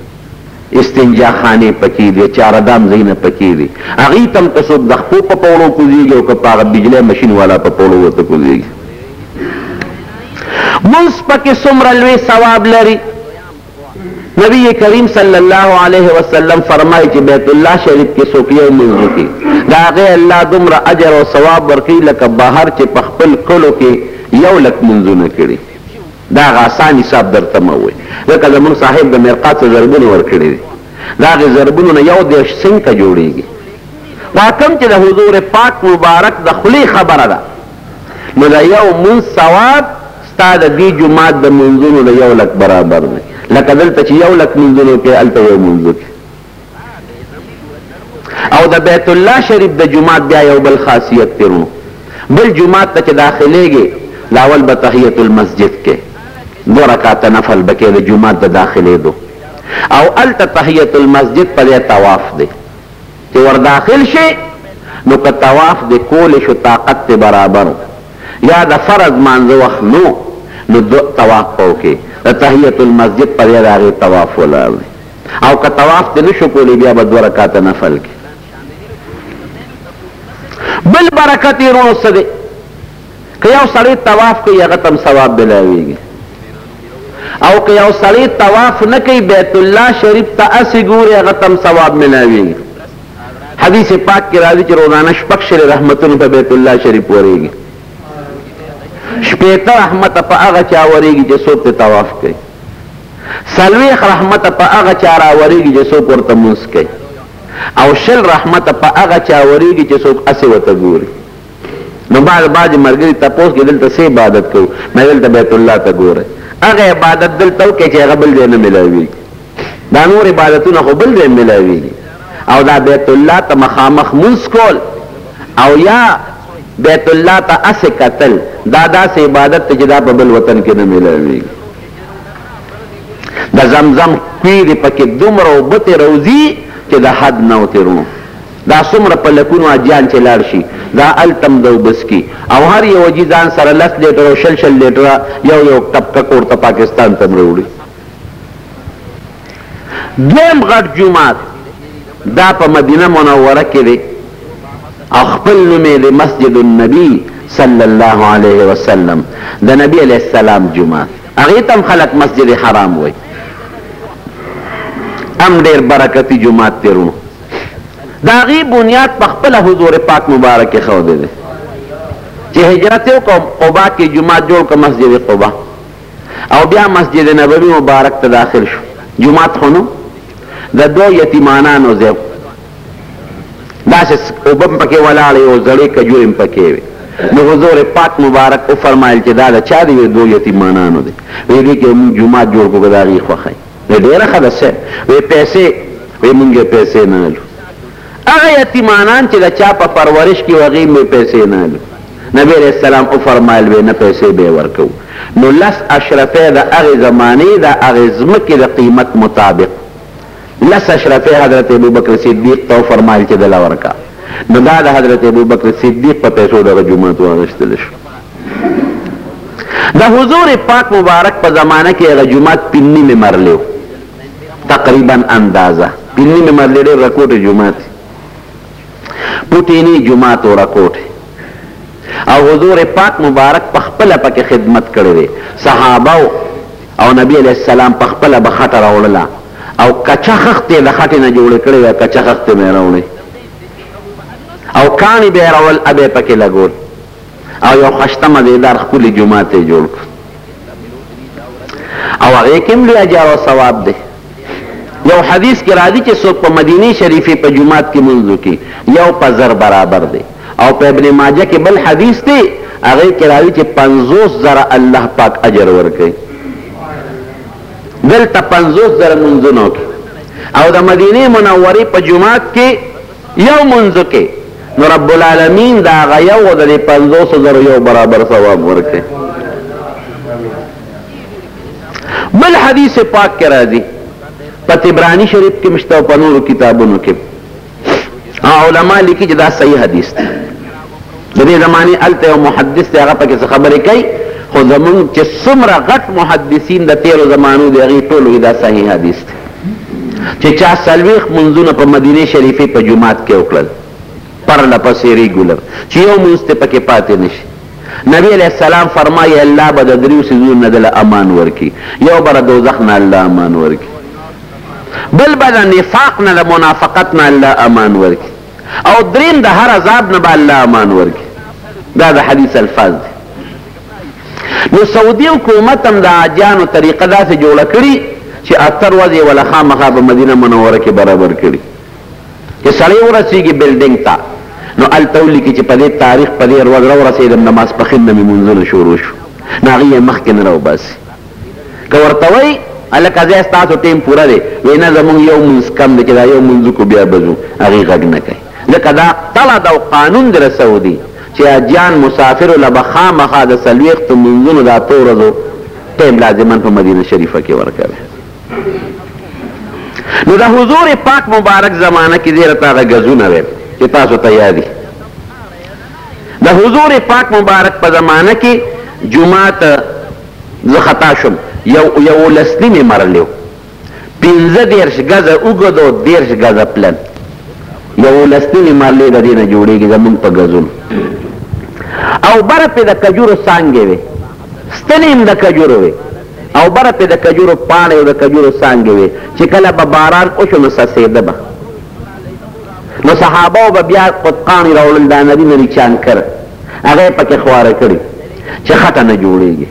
A: استنجا خانې پکې دي، چاردام ځایونه پکې دي، هغوی ته هم که څوک د خپو په پوړو کوزېږي او که په هغه بجلۍ مشین والا په پوړو ورته کوزېږي. لمونځ پکې څومره لوی ثواب لري؟ نبي کریم صلی الله علیه وسلم فرمایي چې بیت الله شریف کې څوک یو لمونځ وکړي، د هغه الله دومره اجر او ثواب ورکوي لکه بهر چې په خپل کلو کې یو لک لمونځونه کړي. دا هغه اسان حساب درته مه وایي، ځکه زموږ صاحب د مرقات څه ضربونه ورکړي دي، د هغې ضربونو نه یو دېرش سنټه جوړېږي. خو هغه کوم چې د حضور پاک مبارک د خولې خبره ده، نو د یو لمونځ ثواب ستا د دې جومات د لمونځونو د یو لک برابر دی، لکه دلته چې یو لک لمونځونه کوې، هلته یو لمونځ وکړې. او د بیت الله شریف د جماعت بیا یو بل خاصیت دی ورونو بل جماعت ته چې داخلیږي لاول به تحیت المسجد کې دو رکعات نفل بکې د جماعت د داخلي دو او الته تحیت المسجد په طواف دی چې ور داخل شي نو که طواف د کول شو طاقت ته برابر یا د فرض مانځ وخت نو نو طواف پوکي د تحیت المسجد په دې راغي طواف ولاړ او که طواف ته نشو کولی بیا به دوه رکعته نفل کې بل برکت یې رونو څه دی که یو سړی طواف کوي هغه تم ثواب بلاویږي او که یو سړی طواف نه کوي بیت الله شریف ته اسې ګوري هغه تم ثواب ملاویږي حدیث پاک کې راځي چې روزانه شپږ شل رحمتونه په بیت الله شریف ورېږي شپېته رحمت په هغه چا ورېږي چې څوک ته طواف کوي څلوېښت رحمته په هغه چا راورېږي چې څوک ورته لمونځ کوي او شل رحمته په هغه چا ورېږي چې څوک هسې ورته ګوري نو بعد بعضې ملګري تپوس کې دلته څه عبادت کوو ما دلته بیت الله ته ګورئ هغه عبادت دلته وکړئ چې هغه بل ځای نه میلاوېږي دا نور عبادتونه خو بل ځای میلاوېږي او دا بیت الله ته مخامخ مونځ کول او یا بیت الله ته اسې کتل دا داسې عبادت ته چې دا په بل وطن کې نه میلاوېږي د زمزم کوی دی پکې دومره اوبه تېروځي چې د حد نه وتېرونو دا څومره په لکونو حاجیان چې لاړ شي دا هلته هم د اوبه څکي او هر یو حاجي ځان سره لس لیټر او شل شل لیټره یو یو ټپکک ورته پاکستان ته هم راوړي دویم غټ جومات دا په مدینه منوره کې دی او خپل نوم یې دی مسجد النبی صلی الله علیه وسلم د نبی علیه السلام جومات هغې ته هم خلک مسجد حرام وایي هم ډېر برکتي جومات دی وروڼو د هغې بنیاد په خپله حضور پاک مبارک ښودی دی چې هجرت یې وکړو قبا کې جومات جوړ کړه مسجد قبا او بیا مسجد نبوي مبارک ته داخل شو جمعات خو نو د دوو یتیمانانو ځای داسې اوبه هم پکې ولاړې او زړې کجورې هم پکې وې نو حضور پاک مبارک وفرمایل چې دا د چا دی دوو یتیمانانو دی ویې دې کې موږ جومات جوړ کړو که د هغې خوښه وې ډېره ښه ده صاحب. وې پیسې؟ وې مونږ یې پیسې نه الو. هغه یتیمانان چې د چا په پرورش کې وو هغې هم وې پیسې نه الو. نبي علیه السلام وفرمایل وې نه پیسې به یې ورکوو. نو لس اشرفۍ د هغې زمانې د هغې ځمکې د قیمت مطابق لس اشرفۍ حضرت ابوبکر صدیق ته وفرمایل چې دله ورکه. نو دا د حضرت ابوبکر صدیق په پیسو دغه جومات واغشتل شو. د حضور پاک مبارک په زمانه کې هغه جمعات پنی مې مرلی و تقریبا اندازه پنی مې مرلی ډېر رکوټې جمعات پوتینی جمعات او رکوټې او حضور پاک مبارک په خپله پکې خدمت کړی دی صحابه او نبی علیه السلام په خپله به خټه راوړله او کچه خښتې د خټې نه جوړې کړې وې کچه خښتې به یې راوړې او کاڼي به یې راول ابه پکې لګول او یو خشته مزیدار ښکلی جومات یې جوړ کړ او هغې کې هم لوی اجر او ثواب دی یو حدیث کې راځي چې څوک په مدینه شریفې په جومات کې مونځ وکړي یو په زر برابر دی او په ابن ماجه کې بل حدیث دی هغې کې راځي چې پنځوس زره الله پاک اجر ورکوي دلته پنځوس زره مونځونه وکړي او د مدینې منورې په جومات کې يو مونځ کي نو رب العالمين د هغه يو د دې پنځوسو زرو يو برابر ثواب ورکوي بل حديث پاک کې راځي په تبراني شريف کې مشته او په نورو کتابونو کې علما لیکي چې دا صحیح حدیث دی د دې زمانې هلته یو محدث دی هغه پکې څه خبرې کوي خو زمونږ چې څومره غټ محدثین د تیرو زمانو دی هغې ټولو دا صحیح حدیث دی چې چا څلوېښت منځونه په مدینه شریفې په جماعت کې وکړل پرله پسې ریګولر چې یو مونځ ته پکې پاتې نشي نبی علیہ السلام فرمایي الله به د دریو څیزونو نه دله امان ورکي یو به د دوزخ نه الله امان ورکي بل به د نفاق نه د منافقت نه الله امان ورکي او دریم د هر عذاب نه به الله امان ورکړي دا د حدیث الفاظ دي نو سعودي حکومت هم د حاجیانو طریقه داسې جوړه کړي چې اتر ورځې یې وله خامخا په مدینه منوره کې برابر کړي چې سړی ورسېږي بلډینګ ته نو هلته ولیکي چې په دې تاریخ په دې ورځ راورسېدم د ماسپښین نه مې مونځونه شروع شو نو هغه یې مخکې نه راوباسي که ورته وای الکه زه ستاسو ټیم پوره دی وینا زمونږ یو منځ کم دی چې دا یو منځ کو بیا بزو هغه غږ نه کوي ځکه دا تله دا قانون در سعودي چې اجان مسافر له بخامخه د سلويخت منځونو دا تورزو ټیم لازمان په مدینه شریفه کې ورکوي نو د حضور پاک مبارک زمانہ کې ډیر تاغه غزونه وي چې تاسو ته یادي د حضور پاک مبارک په زمانہ کې جمعه زه خطا شوم یو یوولس نیمې مرلې و پنځه دېرش ګزه اوږد او دېرش ګزه پلن یوولس نیمې مرلې د دې نه جوړېږي زمونږ په ګزونو او بره پې د کجورو څانګې وې ستنې هم د کجورو وې او بره پې د کجورو پاڼې او د کجورو څانګې وې چې کله به باران وشو نو څڅېده به نو صحابو به بیا قطقانی راوړل دا نری نری چانکر هغه یې پکې خواره کړي چې خټه نه جوړېږي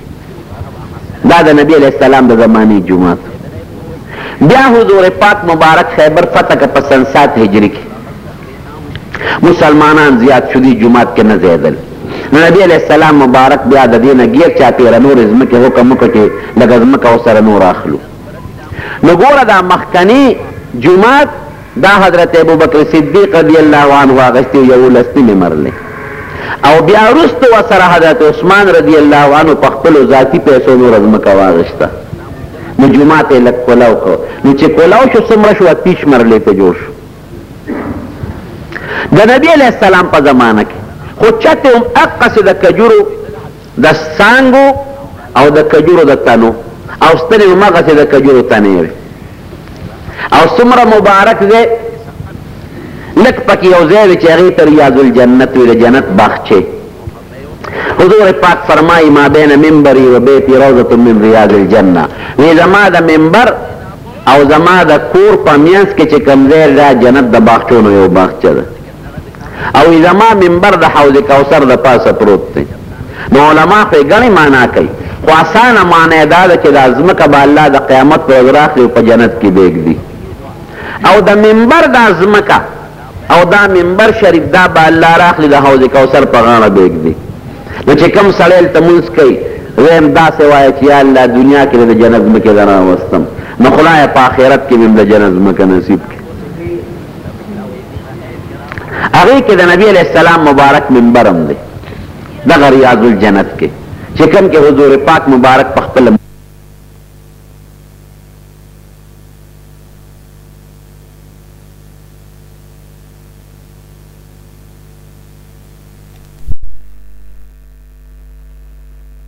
A: دا د نبی علیه السلام د زمانې جومات بیا حضور پاک مبارک خیبر فتح که په سن سات هجري کې مسلمانان زیات شو دي جومات کې نه ځېدل نو نبی علیه السلام مبارک بیا د دې نه ګیر چاپېره نورې ځمکې حکم وکړو چې لږه ځمکه ورسره نور اخلو نو ګوره دا مخکنی جومات دا حضرت ابوبکر صدیق رضی الله عنه اغشتی و یوولس نیمې مرلې او بیا وروسته ورسره حضرت عثمان رضی الله عنه په خپلو ذاتي پیسو نوره ځمکه واغشته نو جومات یې لږ کولاو کړ نو چې کولاو شو څومره شو اتیش مرلې ته جوړ شو د نبی علیه السلام په زمانه کې خو چته هم اقصې د کجورو د څانګو او د کجورو د تنو او ستنې همغسې د کجورو تنې وې او څومره مبارک ځای لږ پکې یو ځای دی چې هغې ته ریاض الجنت وي د جنت باغچې حضور پاک فرمایي ما بین منبري و بیتي روضة من ریاض الجنه وی زما د منبر او زما د کور په میانس کې چې کوم ځای دا جنت د باغچو نه یو باغچه ده او زما منبر د حوض کوثر د پاسه پروت دی نو علما خو یې ګڼې معنا کوي خو اسانه معنا یې دا ده چې دا ځمکه به الله د قیامت پر ورځ راخلي او په جنت کې به ږدي او د منبر دا ځمکه او دا منبر شریف دا به الله راخلي د حوض کوثر په غاړه به ږدي نو چې کوم سړی هلته لمونځ کوي ویم داسې وایه چې یا الله دنیا کې د جنت ځمکې ته راوستم نو خدایه په آخرت کې به هم د جنت ځمکه نصیب کړي هغه کې د نبی علی السلام مبارک منبرم دی د غریاض الجنت کې چې کوم کې حضور پاک مبارک په خپل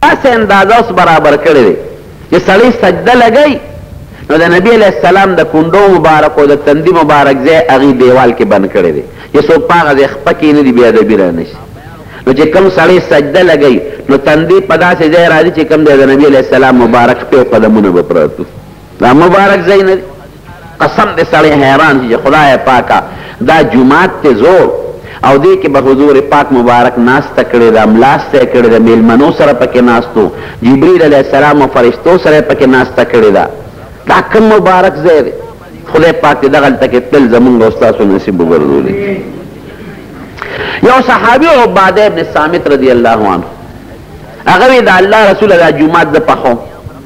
A: داسې اندازه اوس برابر کړی دی چې سړی سجده لګوي نو د نبی علیه السلام د کونډو مبارک او د تندي مبارک ځای هغې دیوال کې بند کړی دی چې څوک په هغه ځای خپه کښېني دي بې ادبي رانه شي نو چې کوم سړی سجده لګوي نو تندی په داسې ځای راځي چې کوم دی د نبی علیه السلام مبارک پې قدمونه به پراتو دا مبارک ځای نه قسم دې سړی حیران شي چې خدای پاکه دا جومات ته ځو او دې کې به حضور پاک مبارک ناسته کړې ده ملاسته یې کړې ده میلمنو سره پکې ناست و جبریل علیه السلام او فرشتو سره یې پکې ناسته کړې ده دا کوم مبارک ځای دی خدای پاک دې دغلته کې تل زمونږ او ستاسو نصیب وګرځولي یو صحابي عباده ابن صامت رضی الله عنه هغه وی د الله رسول الله جمعات د پخو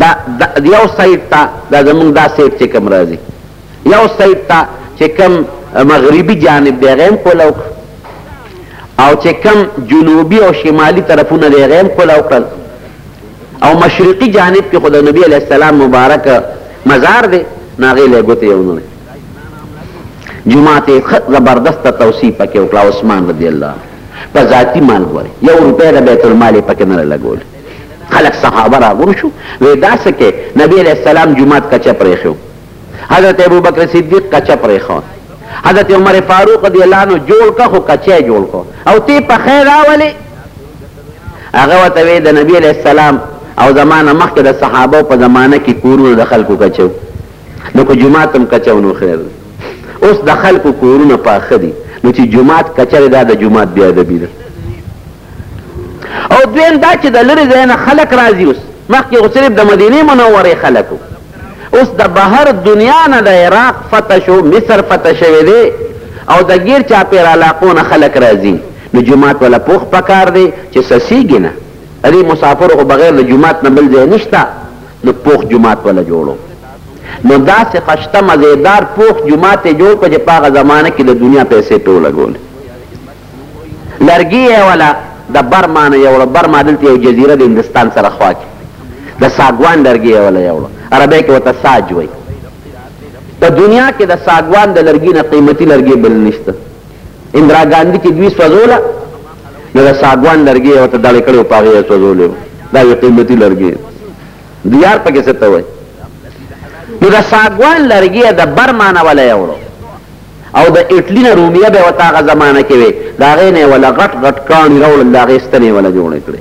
A: دا دا یو سایت ته دا زمونږ دا سیټ چې کوم راځي یو سایت ته چې کوم مغربي جانب دی هغه هم کوله وکړه او چې کوم جنوبي او شمالي طرفونه دی هغه هم کوله وکړل او مشرقي جانب کې خو د نبي علیه السلام مبارک مزار دی نو هغې له یې ګوتې یونړې جومات یې ښه زبردسته توصیف پکې وکړه عثمان رضی الله په ذاتي مال ګورې یو روپۍ د بیت المال یې پکې نه لګولې خلک صحابه راغون شو وې دا څه کې نبی علیه السلام جماعت کچه پرېښو حضرت ابوبکر صدیق کچه پرېښو حضرت عمر فاروق رضی الله عنه جوړ کا خو کچه جوړ کو او تی په خیر راولې هغه وته وې د نبی علیه السلام او زمانه مخکې د صحابه په زمانه کې کورونه د خلکو کچو نو کو جماعت هم کچو نو خیر اوس د خلکو کورونه پاخه دي نو چې جماعت کچره دا د جماعت بیا د بیره او دویم دا چې د لرې ځای نه خلک راځي اوس مخکې خو صرف د مدینې منورې خلک وو اوس د بهر دنیا نه د عراق فتح شو مصر فتح شوی دی او د ګیر چاپېر علاقو نه خلک راځي نو جومات ولا پوخ پکار دی چې سسیږي نه دې مسافرو خو بغیر د جومات نه بل ځای نشته نو پوخ جومات ولا جوړو نو داسې خشته مزیدار پوخ جومات یې جوړ کړ چې په هغه زمانه کې د دنیا پیسې ټوله ګولې لرګي یې ولا د برما نه یوړو برما دلته یو جزیره د هندستان سره خوا کې د ساګوان لرګي یې ولا یوړو عربی کې ورته ساج وایي په دنیا کې د ساګوان د لرګي نه قیمتي لرګي بل نشته اندرا ګاندي چې دوی سوځوله نو د ساګوان لرګي یې ورته ډالې کړې وو په هغې یې سوځولې وو دا یو قیمتي لرګي دیار پکې څه ته وایي نو د ساګوان لرګي د برما نه ولا یوړو او د اټلي نه روميه به ورته هغه زمانه کې وې، د هغې نه يې وله غټ غټ کاڼي راوړل، د هغې ستنې يې وله جوړې کړې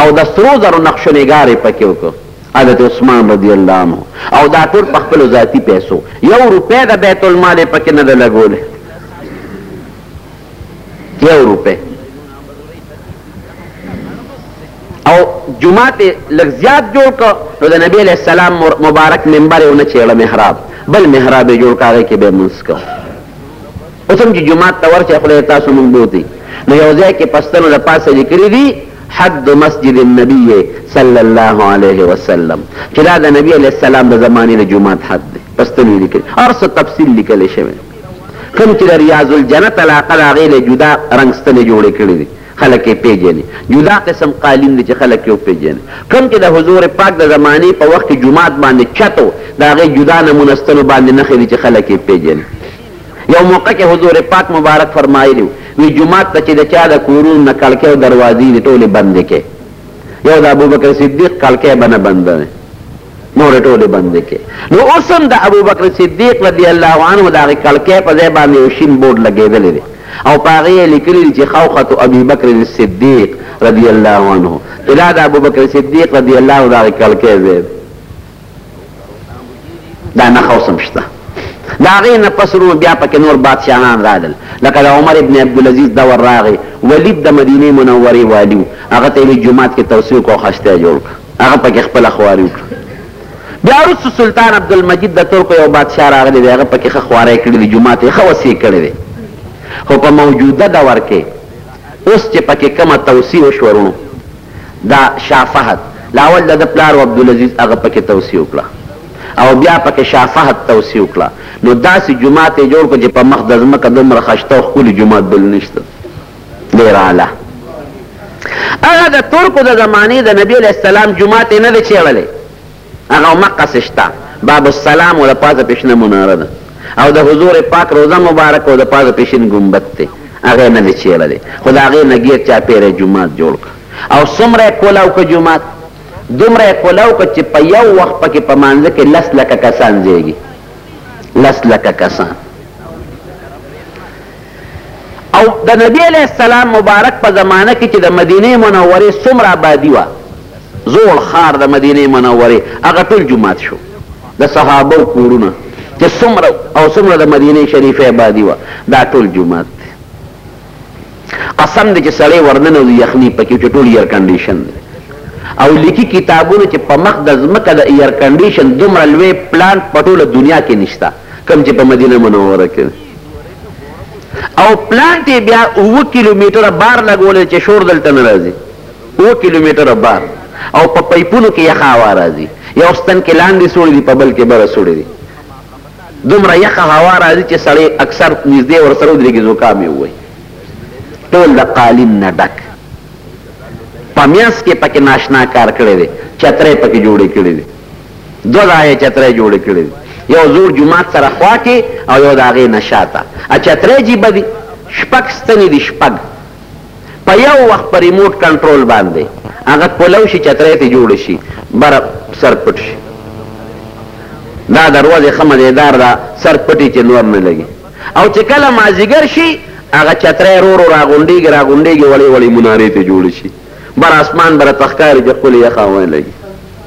A: او د سرو زرو نقش و نګار يې پکې وکړ، حضرت عثمان رضي الله عنه، او دا ټول په خپلو ذاتي پيسو، يو روپۍ د بيت المال يې پکې نه ده لګولې، يو روپۍ. او جومات یې لږ زیات جوړ کړ، نو د نبي علیه السلام مبارک ممبر یې ونه چېړه، محراب، بل محراب یې جوړ کړ، هغه کې به یې لمونځ کاوه. اوس هم چې جومات ته ورشئ، خدای تاسو موږ بوتلي، نو یو ځای کې په ستنو د پاسه لیکلي دي، حد مسجد النبي صلی الله علیه وسلم، چې دا د نبي علیه السلام د زمانې د جومات حد دی، په ستنو یې لیکلي، هر څه تفصیل لیکل شوی دی. کوم چې د ریاض الجنت علاقه ده، هغې له جدا رنګ ستنې جوړې کړې دي. خلک یې پېژني. جدا قسم قالین دی چې خلک یې وپېژني. کوم چې د حضور پاک د زمانې په وخت کې جومات باندې چت و، د هغې جدا نمونه ستنو باندې نښې دي چې خلک یې پېژني. یو موقع کې حضور پاک مبارک فرمایلي وو، وي جومات ته چې د چا د کورونو نه کړکۍ او دروازې دي ټولې بندې کړئ. یو د ابوبکر صدیق کړکۍ به نه بندوي. نور ټول بند کې نو اوس هم د ابوبکر صدیق رضی الله عنه دغه کلکې په ځای باندې یو شین بورډ لګېدلی دی او په هغې یې لیکلي دي چې خوخت ابي بکر صدیق رضی الله عنه چې دا د ابوبکر صدیق رضی الله عنه دغه کلکې ځای دی دا نښه اوس هم شته د هغې نه پس ورو بیا پکې نور بادشاهان راغلل لکه د عمر ابن عبدالعزیز دور راغی ولید د مدینې منورې والي و هغه ته یې جومات کې توثیق او خشتی جوړ کړ هغه پکې خپله خواري وکړه. بیا وروسته سلطان عبدالمجید د ترکو یو بادشاه راغلی دی، هغه پکې ښه خوارۍ کړې دي، جومات یې ښه وسیع کړی دی، خو په موجوده دور کې اوس چې پکې کومه توسیع وشوه وروڼو، دا شاه فهد، لا اول د ده پلار و عبدالعزیز هغه پکې توسیع وکړه او بیا پکې شاه فهد توسیع وکړه، نو داسې جومات یې جوړ کړ چې په مخ د ځمکه دومره خشته او ښکلي جومات بل نشته. ډېره اعلی هغه د ترکو د زمانې د نبي علیه السلام جومات یې نه دی چېړلی هغه همقسې شته باب السلام او د پاسه پې شنه مناره ده او د حضور پاک روزه مبارک او د پاسه پې شین ګمبت دی هغه یې نه دی چېړلی خو د هغې نه ګیر چاپېری جومات جوړ کړ او څومره یې کولاو که جومات دومره یې کولاو که چې په یو وخت پکې په مانځه کې لس لکه کسان زیږي لس لکه کسان او د نبی علیه السلام مبارک په زمانه کې چې د مدینې منورې څومره آبادي وه زوړ ښار د مدینې منورې هغه ټول جومات شو د صحابه و کورونه چې څومره او څومره د مدینې شریفې آبادي وه دا ټول جومات دی قسم دی چې سړی ورننه د یخني پکې چې ټول ایئر کنډیشن دی او لیکي کتابونه چې په مخ د ځمکه د ایئر کنډیشن دومره لوی پلانټ په ټوله دنیا کې نشته کوم چې په مدینه منوره کې او پلانټ یې بیا اووه کیلومتره بار لګولی چې شور دلته نه راځي اووه کیلومتره بار او په پایپونو کې یخه هوا راځي یو ستن کې لاندې سوړي دي په بل کې بره سوړي دي دومره یخه هوا راځي چې سړی اکثر نږدې ورسره ودرېږي زکام یې ووایي ټول د قالین نه ډک په میاس کې پکې ناشنا کار کړی دی چترې پکې جوړې کړې دي دوه ځایه چترۍ جوړې کړې دي یو زوړ جومات سره خوا کې او یو د هغې نه شاته ا چترۍ جیبه دي شپږ ستنې دي شپږ په یو وخت په ریموټ کنټرول باندې هغه کولو شي چترۍ ته جوړ شي بر سر پټ شي دا دروازه خمه دې دار دا سر پټي چې نور نه لګي او چې کله مازیګر شي هغه چترۍ رو رو راغونډېږي راغونډېږي وړې وړې منارې ته جوړ شي بر اسمان بر تخکاري چې ښکلې یخه هوا لګي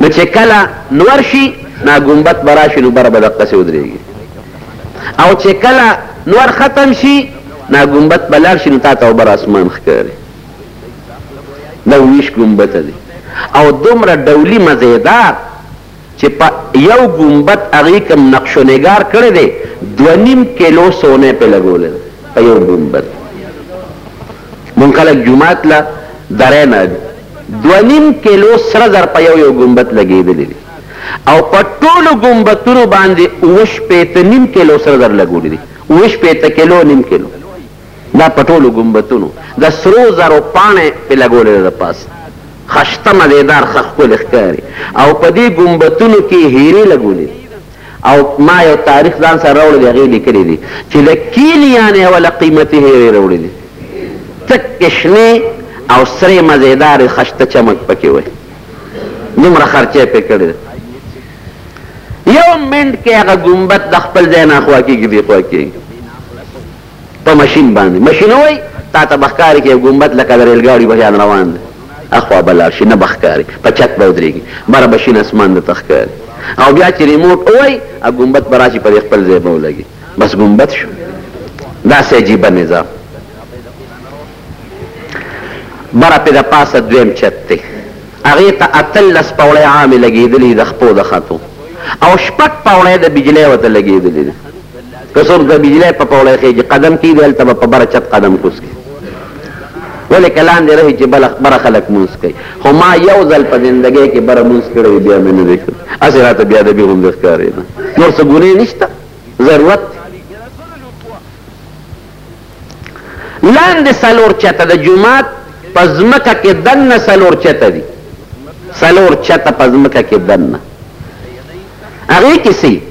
A: نو چې کله نور شي نا ګمبت به راشي نو بره به دقسې ودرېږي او چې کله نور ختم شي نا ګمبت به لاړ شي نو تا ته به بر اسمان ښکاري دا ویش ګمبته دی او دومره ډولي مزیدار چې په یو ګمبت هغې کوم نقش و نګار کړی دی دوه نیم کیلو سونه پې لګولی په یو ګمبت مونږ خلک جومات له درې نه دوه نیم کیلو سره زر په یو یو ګمبت لګېدلي دي او په ټولو ګمبتونو باندې اووه شپېته نیم کیلو سره زر لګولي دي اووه شپېته کیلو نیم کیلو دا په ټولو ګمبتونو د سرو زرو پاڼې پې لګولې ده د پاسه خشته مزیدار ښه ښکلې ښکاري او په دې ګمبتونو کې هیرې لګولې او ما یو تاریخ ځان سره راوړی دی هغې لیکلی دی چې د کیلیانې اوله قیمتي هیرې راوړي دي تک شنې او سرې مزې دارې خشته چمک پکې وای دومره خرچه پې کړې ده یو منټ کې هغه ګمبت د خپل ځای نه خوا کېږي دې خوا کېږي په مشین باندې مشین وای تا ته بخکاری چې ګمبت لکه د ریل ګاډي بهیان روان دی اخوا بلار شي نه بخکاری په چت به ودرېږي بره بشین اسمان د تخکاری او بیا چې ریموټ وای ا ګمبت براشي پر خپل ځای به ولګي بس ګمبت شو دا سه عجیب نظام بره په د پاسه دویم چت دی هغه ته اتلس پوړې عامې لګېدلې د خپو د خاتو او شپږ پوړې د بجلی وته لګېدلې که څوک د بجلۍ په پوړۍ خېژي قدم کېږدي هلته به په بره چت قدم کوز کړي ولې که لاندې رهي چې بله بره خلک مونځ کوي خو ما یو ځل په زندګۍ کې بره مونځ کړی دی بیا مې نه دی کړی هسې راته بې ادبي غوندې ښکارېده نور څه ګونې نشته ضرورت لاندې څلور چته د جومات په ځمکه کې دننه څلور چته دي څلور چته په ځمکه کې دننه هغې کې څه دي؟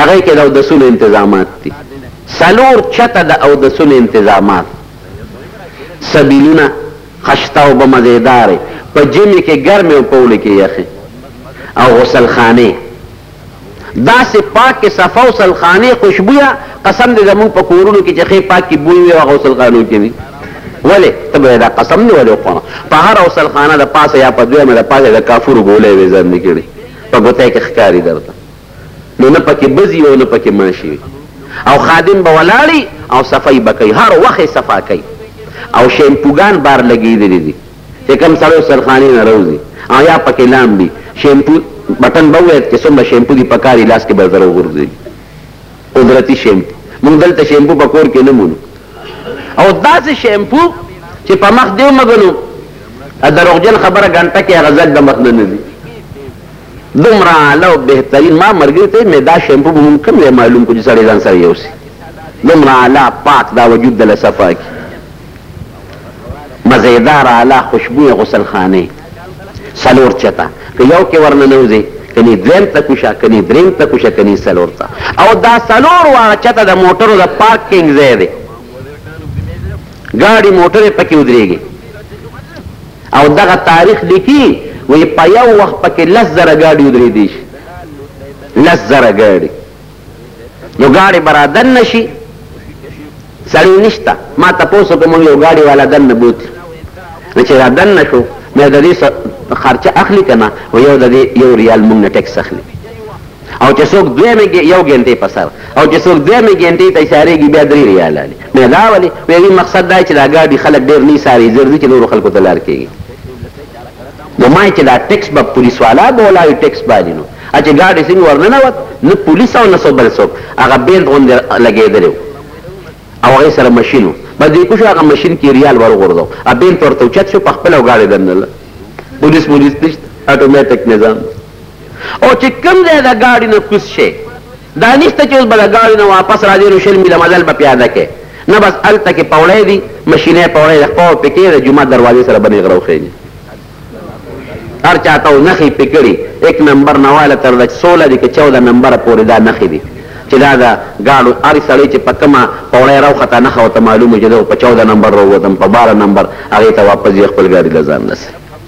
A: هغې کې د اودسونو انتظامات دي، څلور چته د اودسونو انتظامات، سبیلونه، خشته اوبه مزې دارې، په ژمي کې ګرمې او په اوړي کې یخې، او غسل خانې، داسې پاکې صفا او سل خانې خوشبویه، قسم دې زموږ په کورونو کې چې ښې پاکې بوی وي او هغه غسل خانو کې وي. ولې؟ ته به وایې دا قسم دې ولې وخوړه؟ په هره غسل خانه د پاسه یا په دویمه د پاسه د کافورو ګولۍ وې ځندې کړي. په ګوتۍ کې ښکاري درته نو نه پکې بزي وي او نه پکې ماشي وي او خادم به ولاړي او صفای به کوي هر وخت یې صفا کوي او شیمپوګان بار لګېدلي دي چې کوم سړی سرخانې نه راوځي او یا پکې لامبي شیمپو بټن به ووایت چې څومره شیمپو دي پکار دي لاس کې به زر وغورځوي قدرتي شیمپو موږ دلته شیمپو په کور کې نه مونو او داسې شیمپو چې په مخ دیو مګنو ا دروغجن خبره غنټه کې هغه ځګ د مخ نه نزي دومره اعلی او بهترین ما مرګ ته مې دا شیمپو به مونږ کوم معلوم کو چې سړی ځان سره یوسي دومره اعلی پاک دا وجود د لصفا کې مزیدار اعلی خوشبویه غسل خانه څلور چته که یو کې ورننوځې کني دویم ته کوشه کني دریم ته کوشه کني څلور ته او دا څلور واړه چته د موټرو د پارکینګ ځای دی ګاډي موټرې پکې ودرېږي او دغه تاریخ لیکي وایي په یو وخت پکې لس زره ګاډي ودرېدی شي لس زره ګاډي نو ګاډی به رادن نه شي سړی نشته ما تپوس وکړ موږ یو ګاډي والا دننه بوتلو نو چې رادننه شو نو د دې خرچه اخلي که نه او یو د دې یو ریال موږ نه ټیکس اخلي او چې څوک دویمې یو ګنټې په سر او چې څوک دویمې ګنټې ته اشارېږي بیا درې ریاله دي نو دا ولې وایي مقصد دا چې دا ګاډي خلک ډېر نه څاري زر دي چې نورو خلکو ته لار کېږي نو ما چې دا ټیکس به پولیس والا به ولاوي ټیکس باندې نو چې ګاډي ځینې ورننوت نه پولیس او نه څو بل څوک هغه بیلټ غوندې لګېدلی او هغې سره مشین و بس دوی پوه شو هغه مشین کې ریال ورغورځو ا بیلټ ورته اوچت شو په خپله ګاډي دننه پولیس پولیس نشته اټومیټک نظام او چې کوم ځای د ګاډي نه کوز شي دا نشته چې اوس به د ګاډي نه واپس راځې نو شل میله مزل به پیاده کړې، نه بس هلته کې پوړۍ دي، مشینه پوړۍ ده، خپه به پرې کېږې، د جومات دروازې سره به نېغره وخېژې. هر چا ته و نښې پرې کړي، ایک نمبر نه واله تر د سوله دي که چوده نمبره پورې دا نښې دي چې دا د ګاډو هر سړی چې په کومه پوړۍ راوخته نښه ورته معلومه وي چې زه خو په چوده نمبر راووتم، په باره نمبر هغې ته واپس ځي او خپل ګاډي له ځانه سره.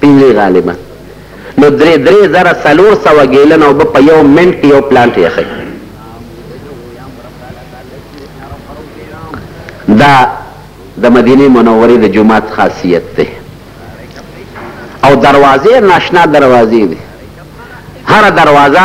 A: پنځه غالبا نو درې درې زره څلور سوه ګیلن اوبه په یو منټ کې یو پلانټ یخوي دا د مدینه منورې د جومات خاصیت دی او دروازې ناشنا دروازې دي هره دروازه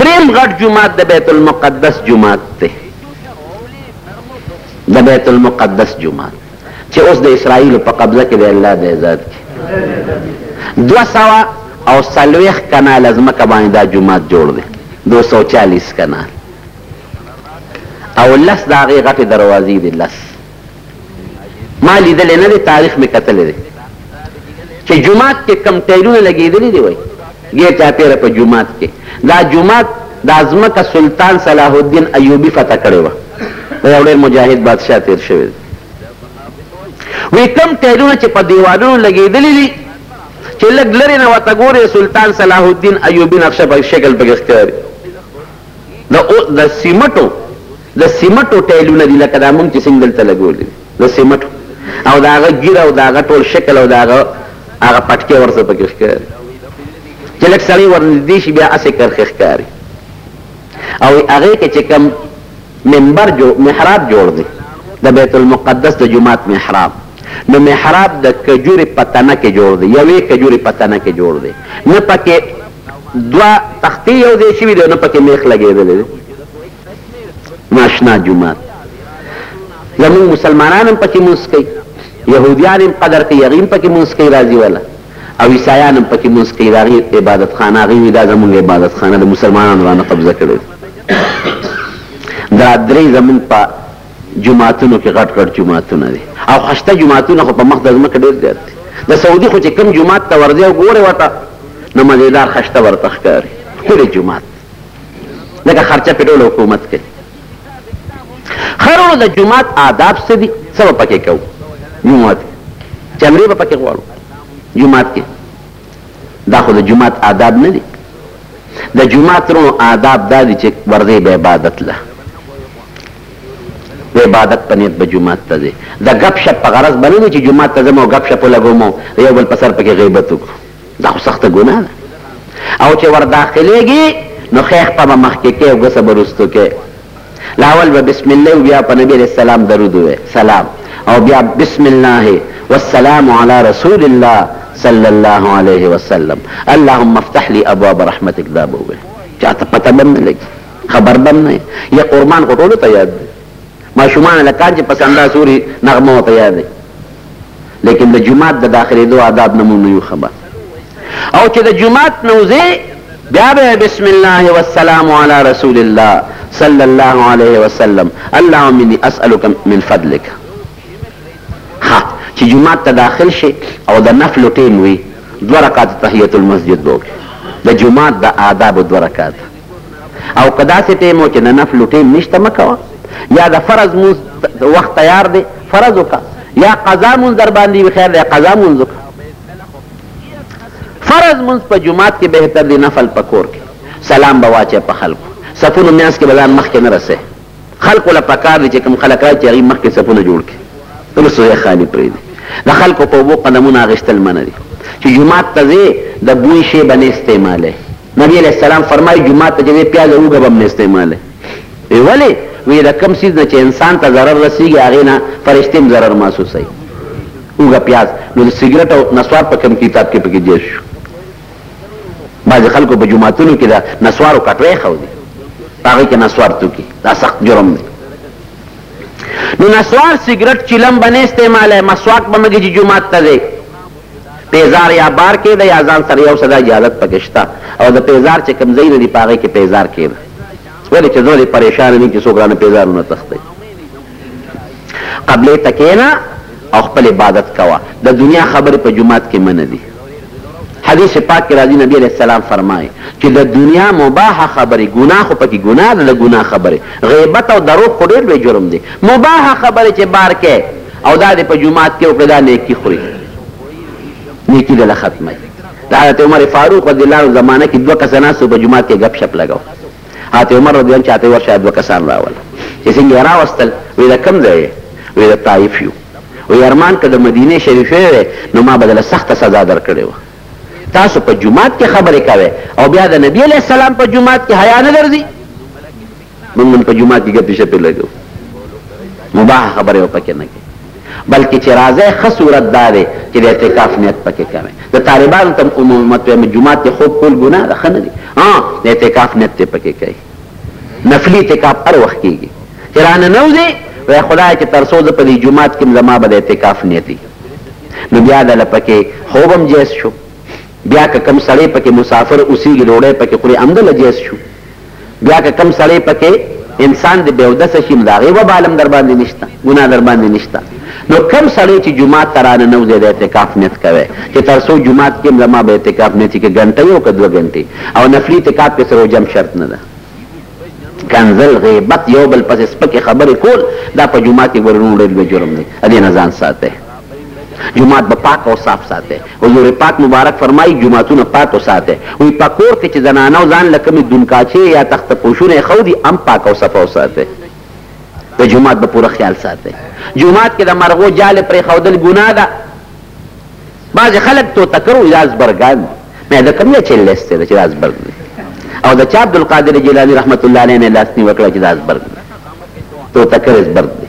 A: دریم غټ جومات د بیت المقدس جومات دی د بیت المقدس جومات چې اوس د اسرائیل په قبضه کې دی الله د عزت کې دوه سوه او څلوېښت کناله ځمکه باندې دا جومات جوړ دی دو سو چالیس کنال او لس د هغې غټې دروازې دي لس ما لیدلی نه دی تاریخ مې کتلی دی چې جومات کې کم ټایلونه لګېدلي دي وایي ګیر چاپېره په جومات کې دا جومات دا ځمکه سلطان صلاح الدین ایوبي فتح کړې وه دا یو ډېر مجاهد بادشاه تېر شوی دی وی کم ټایلونه چې په دیوالونو لګېدلي دي چې لږ لرې نه ورته ګورې سلطان صلاح الدین ایوبي نقشه په شکل پکې ښکاري د سیمټو د سیمټو ټایلونه دي لکه دا مونږ چې څنګه دلته لګولي دي د سیمټو او د هغه ګیره او د هغه ټول شکل او د هغه هغه پټکې ورسه پکې ښکاري چې لږ سړی ورنږدې شي بیا هسې کرښې ښکاري او هغې کې چې کوم منبر جو محراب جوړ دی د بیت المقدس د جماعت محراب نو محراب د کجورې په تنه کې جوړ دی یوې کجورې په تنه کې جوړ دی نه پکې دوه تختې یو ځای شوي دی نه پکې میخ لګېدلی دی ناشنا جومات زمونږ مسلمانان هم پکې مونځ کوي یهودیان هم قدر کوي هغوی هم پکې مونځ کوي راځي والا او عیسایان هم پکې مونځ کوي د هغوی عبادت خانه هغوی وایي دا زمونږ عبادت خانه د مسلمانانو رانه قبضه کړې دا درې زمونږ په جماعتونو کې غټ غټ جماعتونه دي او خشته جماعتونه خو په مخ د ځمکه ډېر زیات دي د سعودي خو چې کوم جماعت ته ورځې او ګورې ورته نو مزېدار خشته ورته ښکاري ښکلی جماعت لکه خرچه په ټول حکومت کې خرو د جمعات آداب څه دي څه به پکې کوو جمعات کیمرې به پکې غواړو جمعات کې دا خو د جمعات آداب نه دي د جمعات رونو آداب دا دي چې ورځې به عبادت له د عبادت په نیت به جمعات ته ځې د ګپ شپ په غرض به نه چې جمعات ته ځم او ګپ شپ ولګوم یو بل په سر پکې غیبت وکړو دا خو سخته ګناه ده او چې ور داخلېږي نو خیخ په مخکې کې او ګسه به رستو کې لاول به بسم الله او بیا په نبی علیہ السلام درود وې سلام او بیا بسم الله والسلام علی رسول الله صلی الله علیه وسلم اللهم افتح لي ابواب رحمتك دا به وې چاته پته بم نه لګي خبر بم نه یا قربان غټولو ته یاد ماشومان هلکان چې په سندا سوري نغمه ورته یاد دی لیکن د جومات د داخلېدو آداب نه مو نه یو خبر او چې د جومات نه وځې بیا به بسم الله والسلام علی رسول الله صلی الله علیه وسلم اللهم انی اسألک من فضلک ها چې جومات ته داخل شي او د نفل ټیم وي دوه رکعات تحیت المسجد به وکړي د جومات د آدابو دوه رکعاته او که داسې ټیم و چې د نفلو ټیم نشته مه کوه یا د فرض مونځ وخت تیار دی فرض وکړه یا قضا مونځ در باندې وي خیر دی قضا مونځ وکړه فرض مونځ په جومات کې بهتر دی نفل په کور کې سلام به واچې په خلکو صفونو میانځ کې به ځان مخکې نه رسې خلکو له پکار دی چې کوم خلک رایي چې هغوی مخکې صفونه جوړ کړي وروسته یې خالي پرېږدي د خلکو په اوبو قدمونه اخیستل منع دي چې جومات ته ځې د بوی شی به نه استعمالوې نبي علیه السلام فرمایي، جومات ته چې ځئ پیاز او هوږه به هم نه استعمالوئ. وې ولې؟ وې د کوم څیز نه چې انسان ته ضرر رسیږي هغې نه فرشتې هم ضرر محسوسوي. هوږه پیاز نو د سګرټ او نسوار په کوم کتاب کې پکې جایز شو؟ بعضې خلکو په جوماتونو کې د نسوارو کټوې ایښودي په هغې کې نسوار توکي دا سخت جرم دی. نو نسوار سګرټ چیلم به نه استعمالوې مسواک به مګې چې جومات ته ځې پیزار یا بار کیده یا ځان سره یو سدا اجازت پکې شته او د پیزار چې کوم ځایونه دي په هغه کې پیزار کیده ولې چې زړه دې پریشان نه چې څوک رانه پیزارونه تختی قبلې ته کېنه او خپل عبادت کوه د دنیا خبرې په جماعت کې منه دي حدیث پاک کې راځي نبی علیہ السلام فرمایي چې د دنیا مباح خبرې ګناه خو پکې ګناه ده د ګناه خبرې غیبت او دروغ خو ډېر لوی جرم دی مباح خبرې چې بار کې او دا دې په جومات کې وکړي دا نیکی خوري نیکی دې له ختمه وي د حضرت عمر فاروق رضی الله عنه زمانه کې دوه کسه ناستو په جومات کې ګپ شپ لګاو حضرت عمر رضی الله عنه چاته ورشه دوه کسان راول چې څنګه راوستل وې دا کم ځای وې دا طائف یو وې ارمان کړه مدینه شریفه نو ما بدله سخت سزا درکړې و تاسو په جمعات کې خبرې کوي او بیا د نبی علی السلام په جمعات کې حیا نه درځي مونږ نن په جمعه کې ګپې شپې لګو مباح خبرې او پکې نه کوي بلکې چې راځي ښه صورت دا دی چې د اعتکاف نیت پکې کوي د طالبانو ته عمومت وایم جمعه ته خوب کول ګناه ده ښه نه دي د اعتکاف نیت ته پکې کوي نفلي اعتکاف هر وخت کېږي چې رانه نه وځي وایي خدای چې تر څو زه په دې جومات کې زما به د اعتکاف نیت وي نو بیا دله پکې خوب هم جیز شو بیا که کم سړی پکې مسافر اوسېږي ډوډۍ پکې خوري همدله جیز شو بیا که کم سړی پکې انسان دې بیودس شي نو د هغې وبالم در باندې نشته ګناه در باندې نشته نو کم سړی چې جومات ته رانه نوځی د اعتکاف نیت کوی چې تر څو جومات کې هم زما به اعتکاف نیت شي که ګنټه یو که دوه ګنټې او نفلي اعتکاف کې سره جم شرط نه ده کنزل غیبت یو بل پسې سپکې خبرې کول دا په جومات کې ګورنو ډېر لوی جرم دی دې نه ځان ساتی جومات به پاک او صاف ساتئ. حضور پاک مبارک فرمايي، جوماتونه پاک وساتئ. وایي، په کور کې چې زنانو ځان له کومې دونکاچې یا تخته پوشونه یې خو دي هم پاک او صفا وساتئ. د جومات به پوره خیال ساتئ. جومات کې د مرغو جالې پرېښودل ګناه ده. بعضې خلک توتکر وایي، دا ازبرګان دي. مه د کوم یې چې لیست دی چې دا ازبرګ دی او د چا عبدالقادر جیلاني رحمت الله علیه نه یې لاسنیوی کړی چې دا ازبرګ دی. توتکر ازبرګ دی.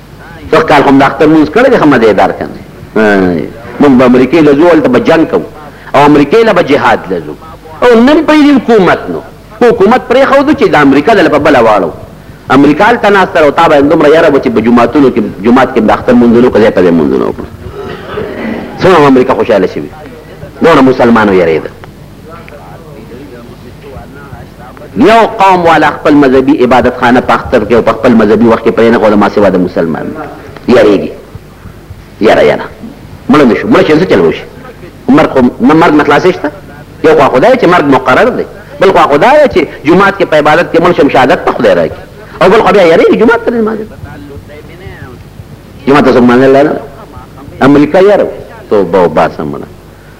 A: سخ کال هم داختر مونږ کړی دی هم دې دار کنه مونږ به امریکې لزو ولته به جنگ کوو او امریکې له به جهاد لزو او نن په دې حکومت نو حکومت پرې خو چې د امریکا له په بل واړو امریکا ته ناس تر او تابع دومره یاره بچ په جمعاتونو کې جمعات کې داختر مونږ نو کله ته مونږ نو څنګه امریکا خوشاله شي نور مسلمانو یریده یو قوم والا خپل مذهبي عبادت خانه په اختر کې او په خپل مذهبي وخت کې پرې نه غوله ما سوا د مسلمان یریږي یاره یاره مړ نه شو مړ شي څه چل وشي مرګ خو نه مرګ نه خلاص شته یو خوا خدای چې مرګ مقرر دی بل خوا خدای چې جمعات کې په عبادت کې مړ شم شهادت په خدای راکړي او بل خو بیا یریږي جمعات ته نه ماځي جمعات ته څه مانه لاله امریکا یاره توبه وباسه مړه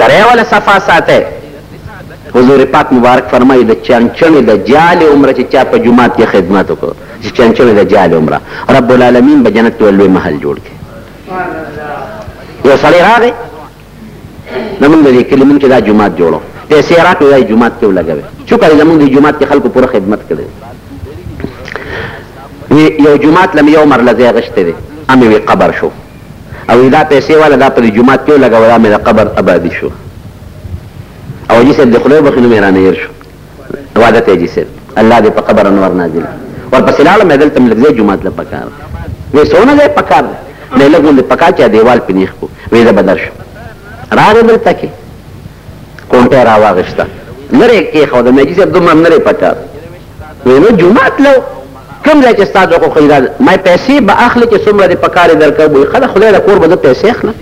A: درې وله صفا ساته حضور پاک مبارک فرمایي د چنچڼې د جالې عمره چې چا په جومات کې خدمت وکړ چې چنچڼې د جالې عمره رب العالمین به جنت کې لوی محل جوړ کړي یو سړی راغی زمونږ د دې کلي مونږ کې دا جومات جوړو پیسې راکړې دا جومات کې ولګوي چونکه زمونږ د جومات کې خلکو پوره خدمت کړی یو جومات لم یو مرلځی غشتی دی امې وی قبر شو او وی دا پیسې واله دا په دې جومات کې ولګوه دا مې د قبر ابادي شو او حاجي صاحب دې خدای وبخښي نوم یې رانه هېر شو عبادت حاجي صاحب الله دې په قبر انور نازل ورپسې لاړم مې دلته مې لږ ځای جومات له پکار دی وې څونه ځای پکار دی مې لږ غوندې پکار چې دیوال پې نیخ کړو وې زه به درشم راغی دلته کې کونټه راواغېسته لرې کېښوده مې حاجي صاحب دومره هم نه دی پکار وی نو جومات لو کوم ځای چې ستا د خوښۍ ده ما پیسې به اخلې چې څومره دې په کار یې درکوم وایي ښه ده خدای له کور به زه پیسې اخلم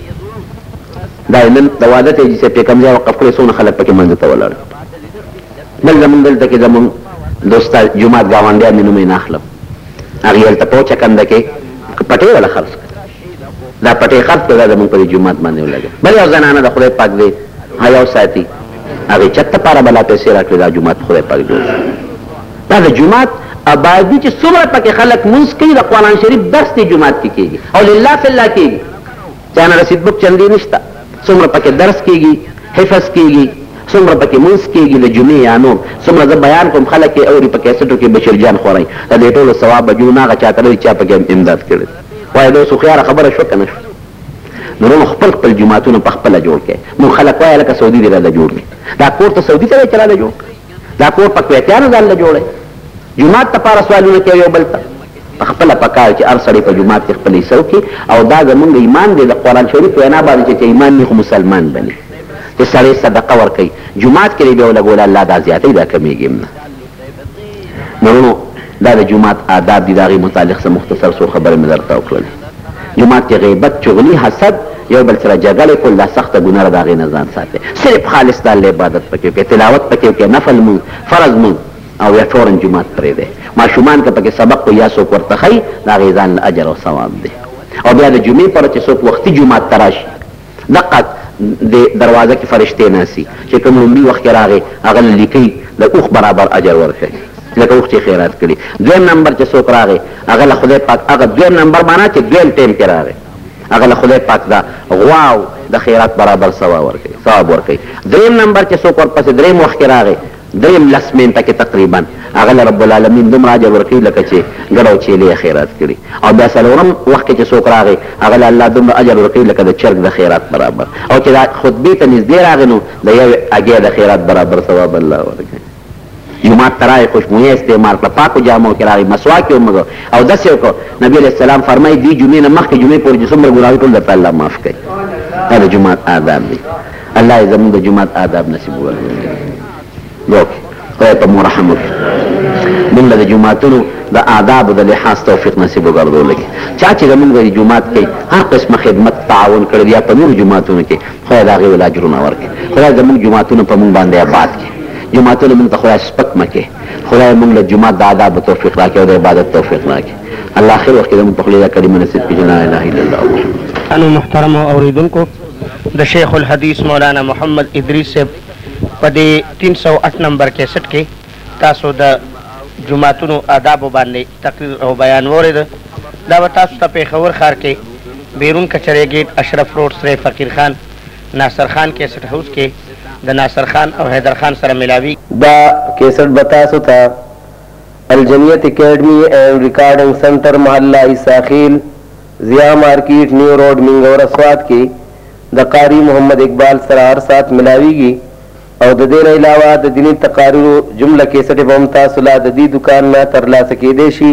A: دا یې نن د واده تجهیز یې پرې کوم ځای وقف کړی څومره خلک پکې منځ ته ولاړ بل زمونږ دلته کې زمونږ دوستا جومات ګاونډیان مې نوم یې نه اخلم هغې هلته په وچه کنده کې پټۍ وله خرڅ دا پټې خرڅ کړه دا زموږ په دې جومات باندې ولګه بل یو زنانه د خدای پاک دې حیا وساتي هغې چت لپاره به لا پیسې راکړې دا جومات خدای پاک جوړ دا د جومات آبادي چې څومره پکې خلک مونځ کوي د قرآن شریف درس دې جومات کې کېږي او لله فی الله کېږي چانه رسید بک چندې نشته څومره پکې درس کېږي حفظ کېږي څومره پکې مونځ کېږي د جمعې یا نور څومره زه بیان کوم خلک یې اوري په کیسټو کې بشیر جان خورئ د دې ټولو ثواب به جوړ نه هغه چا ته لري چا پکې امداد کړی وای دا اوس هوښیاره خبره شوه که نه شوه نو وروڼو خپل خپل جوماتونه په خپله جوړ کړئ موږ خلک وایه لکه سعودي دې راله جوړ کړي دا کور ته سعودي ته وایي چې راله جوړ کړي دا کور په کویتیانو ځانله جوړی جومات دپاره سوالونه کوي یو بل ته په خپله پکار چې هر سړی په جومات کې خپل حصه وکړي او دا زمونږ ایمان دی د قرآن شریف وینا باندې چې ایمان نه خو مسلمان بني چې سړی صدقه ورکوي جومات کې دی بیا ولګوله الله دا زیاتوي دا کمیږي هم نه مننه دا د جومات آداب دي د هغې متعلق څه مختصر څو خبرې مې درته وکړل جومات کې غیبت چغلي حسد یو بل سره جګړې کول دا سخته ګناه ده د هغې نه ځان ساتي صرف خالص د الله عبادت پکې وکړي تلاوت پکې وکړي نفل مونږ فرض مونږ او یا فورا جومات پرېږدی ماشومان که پکې سبق یا څوک ورته ښیي د هغې ځان له اجر او ثواب دی او بیا د جمعې پر چې څوک وختي جومات ته راشي دقه دې دروازه کې فرشتې ناست دي چې کوم لومړي وخت کې راغی هغه له لیکي د اوښ برابر اجر ورکوي لکه اوښ چې خیرات کړي دویم نمبر چې څوک راغی هغه له خدای پاک هغه دویم نمبر معنا چې دویم ټیم کې راغی هغه له خدای پاک دا غواو د خیرات برابر ثواب ورکوي ثواب ورکوي دریم نمبر چې څوک ورپسې دریم وخت کې راغی دریم لس مینټه کې تقریبا هغه له رب العالمین دومره اجر ورکوي لکه چې ګډه او چیلې یې خیرات کړي او بیا څلورم وخت کې چې څوک راغی هغه له الله دومره اجر ورکوي لکه د چرګ د خیرات برابر او چې دا خطبې ته نږدې راغی نو د یوې هګۍ د خیرات برابر ثواب الله ورکوي جماعت ته راغی خوشبویه استعمال کړه پاکو جامو کې راغی مسواک یې ومږه او داسې یې وکړو نبي علیه السلام فرمایي دوی جمعې نه مخکې جمعې پورې چې څومره ګناهوي ټول درته الله معاف کوي دا د جومات آداب دی الله یې زموږ د جومات آداب نصیب وګرځوي یو خدای په مو رحم وکړي موږ له د جوماتونو د آدابو د لحاظ توفیق نصیب وګرځولی کړي چا چې زموږ د جومات کې هر قسمه خدمت تعاون کړی یا په نورو جوماتونو کې خدای د هغې ول اجرونه ورکړي خدای زموږ جوماتونه په موږ باندې آباد کړي جوماتونه موږ ته خدای سپک مه کړي خدای موږ له جومات د آدابو توفیق راکړي او د عبادت توفیق راکړي الله خیر وخت زموږ په خولې دا کلمه نصیب کړي چې لا اله الا الله
B: محترم اوریدونکو د شیخ الحدیث مولانا محمد ادریس صاحب په دې تین سو اټ نمبر کیسټ کې تاسو د جوماتونو آدابو باندې تقریر او بیان واورېد دا به تاسو ته پېښور ښار کې بیرون کچرې ګیټ اشرف روډ سره فقیر خان ناصر خان کیسټ هاوس کې د ناصر خان او حیدر خان سره ملاوي
C: دا کیسټ به تاسو ته الجنیت اکیډمي اینډ ریکارډنګ سنټر محله عیسی خیل ضيا مارکيټ نيو روډ مينګوره سوات کې د قاري محمد اقبال سره هر ساعت ملاويږي او د دې نه علاوه د ديني تقاريرو جمله کيسټې به هم تاسو لا د دي دوکان نه تر لاسه کيدی شي.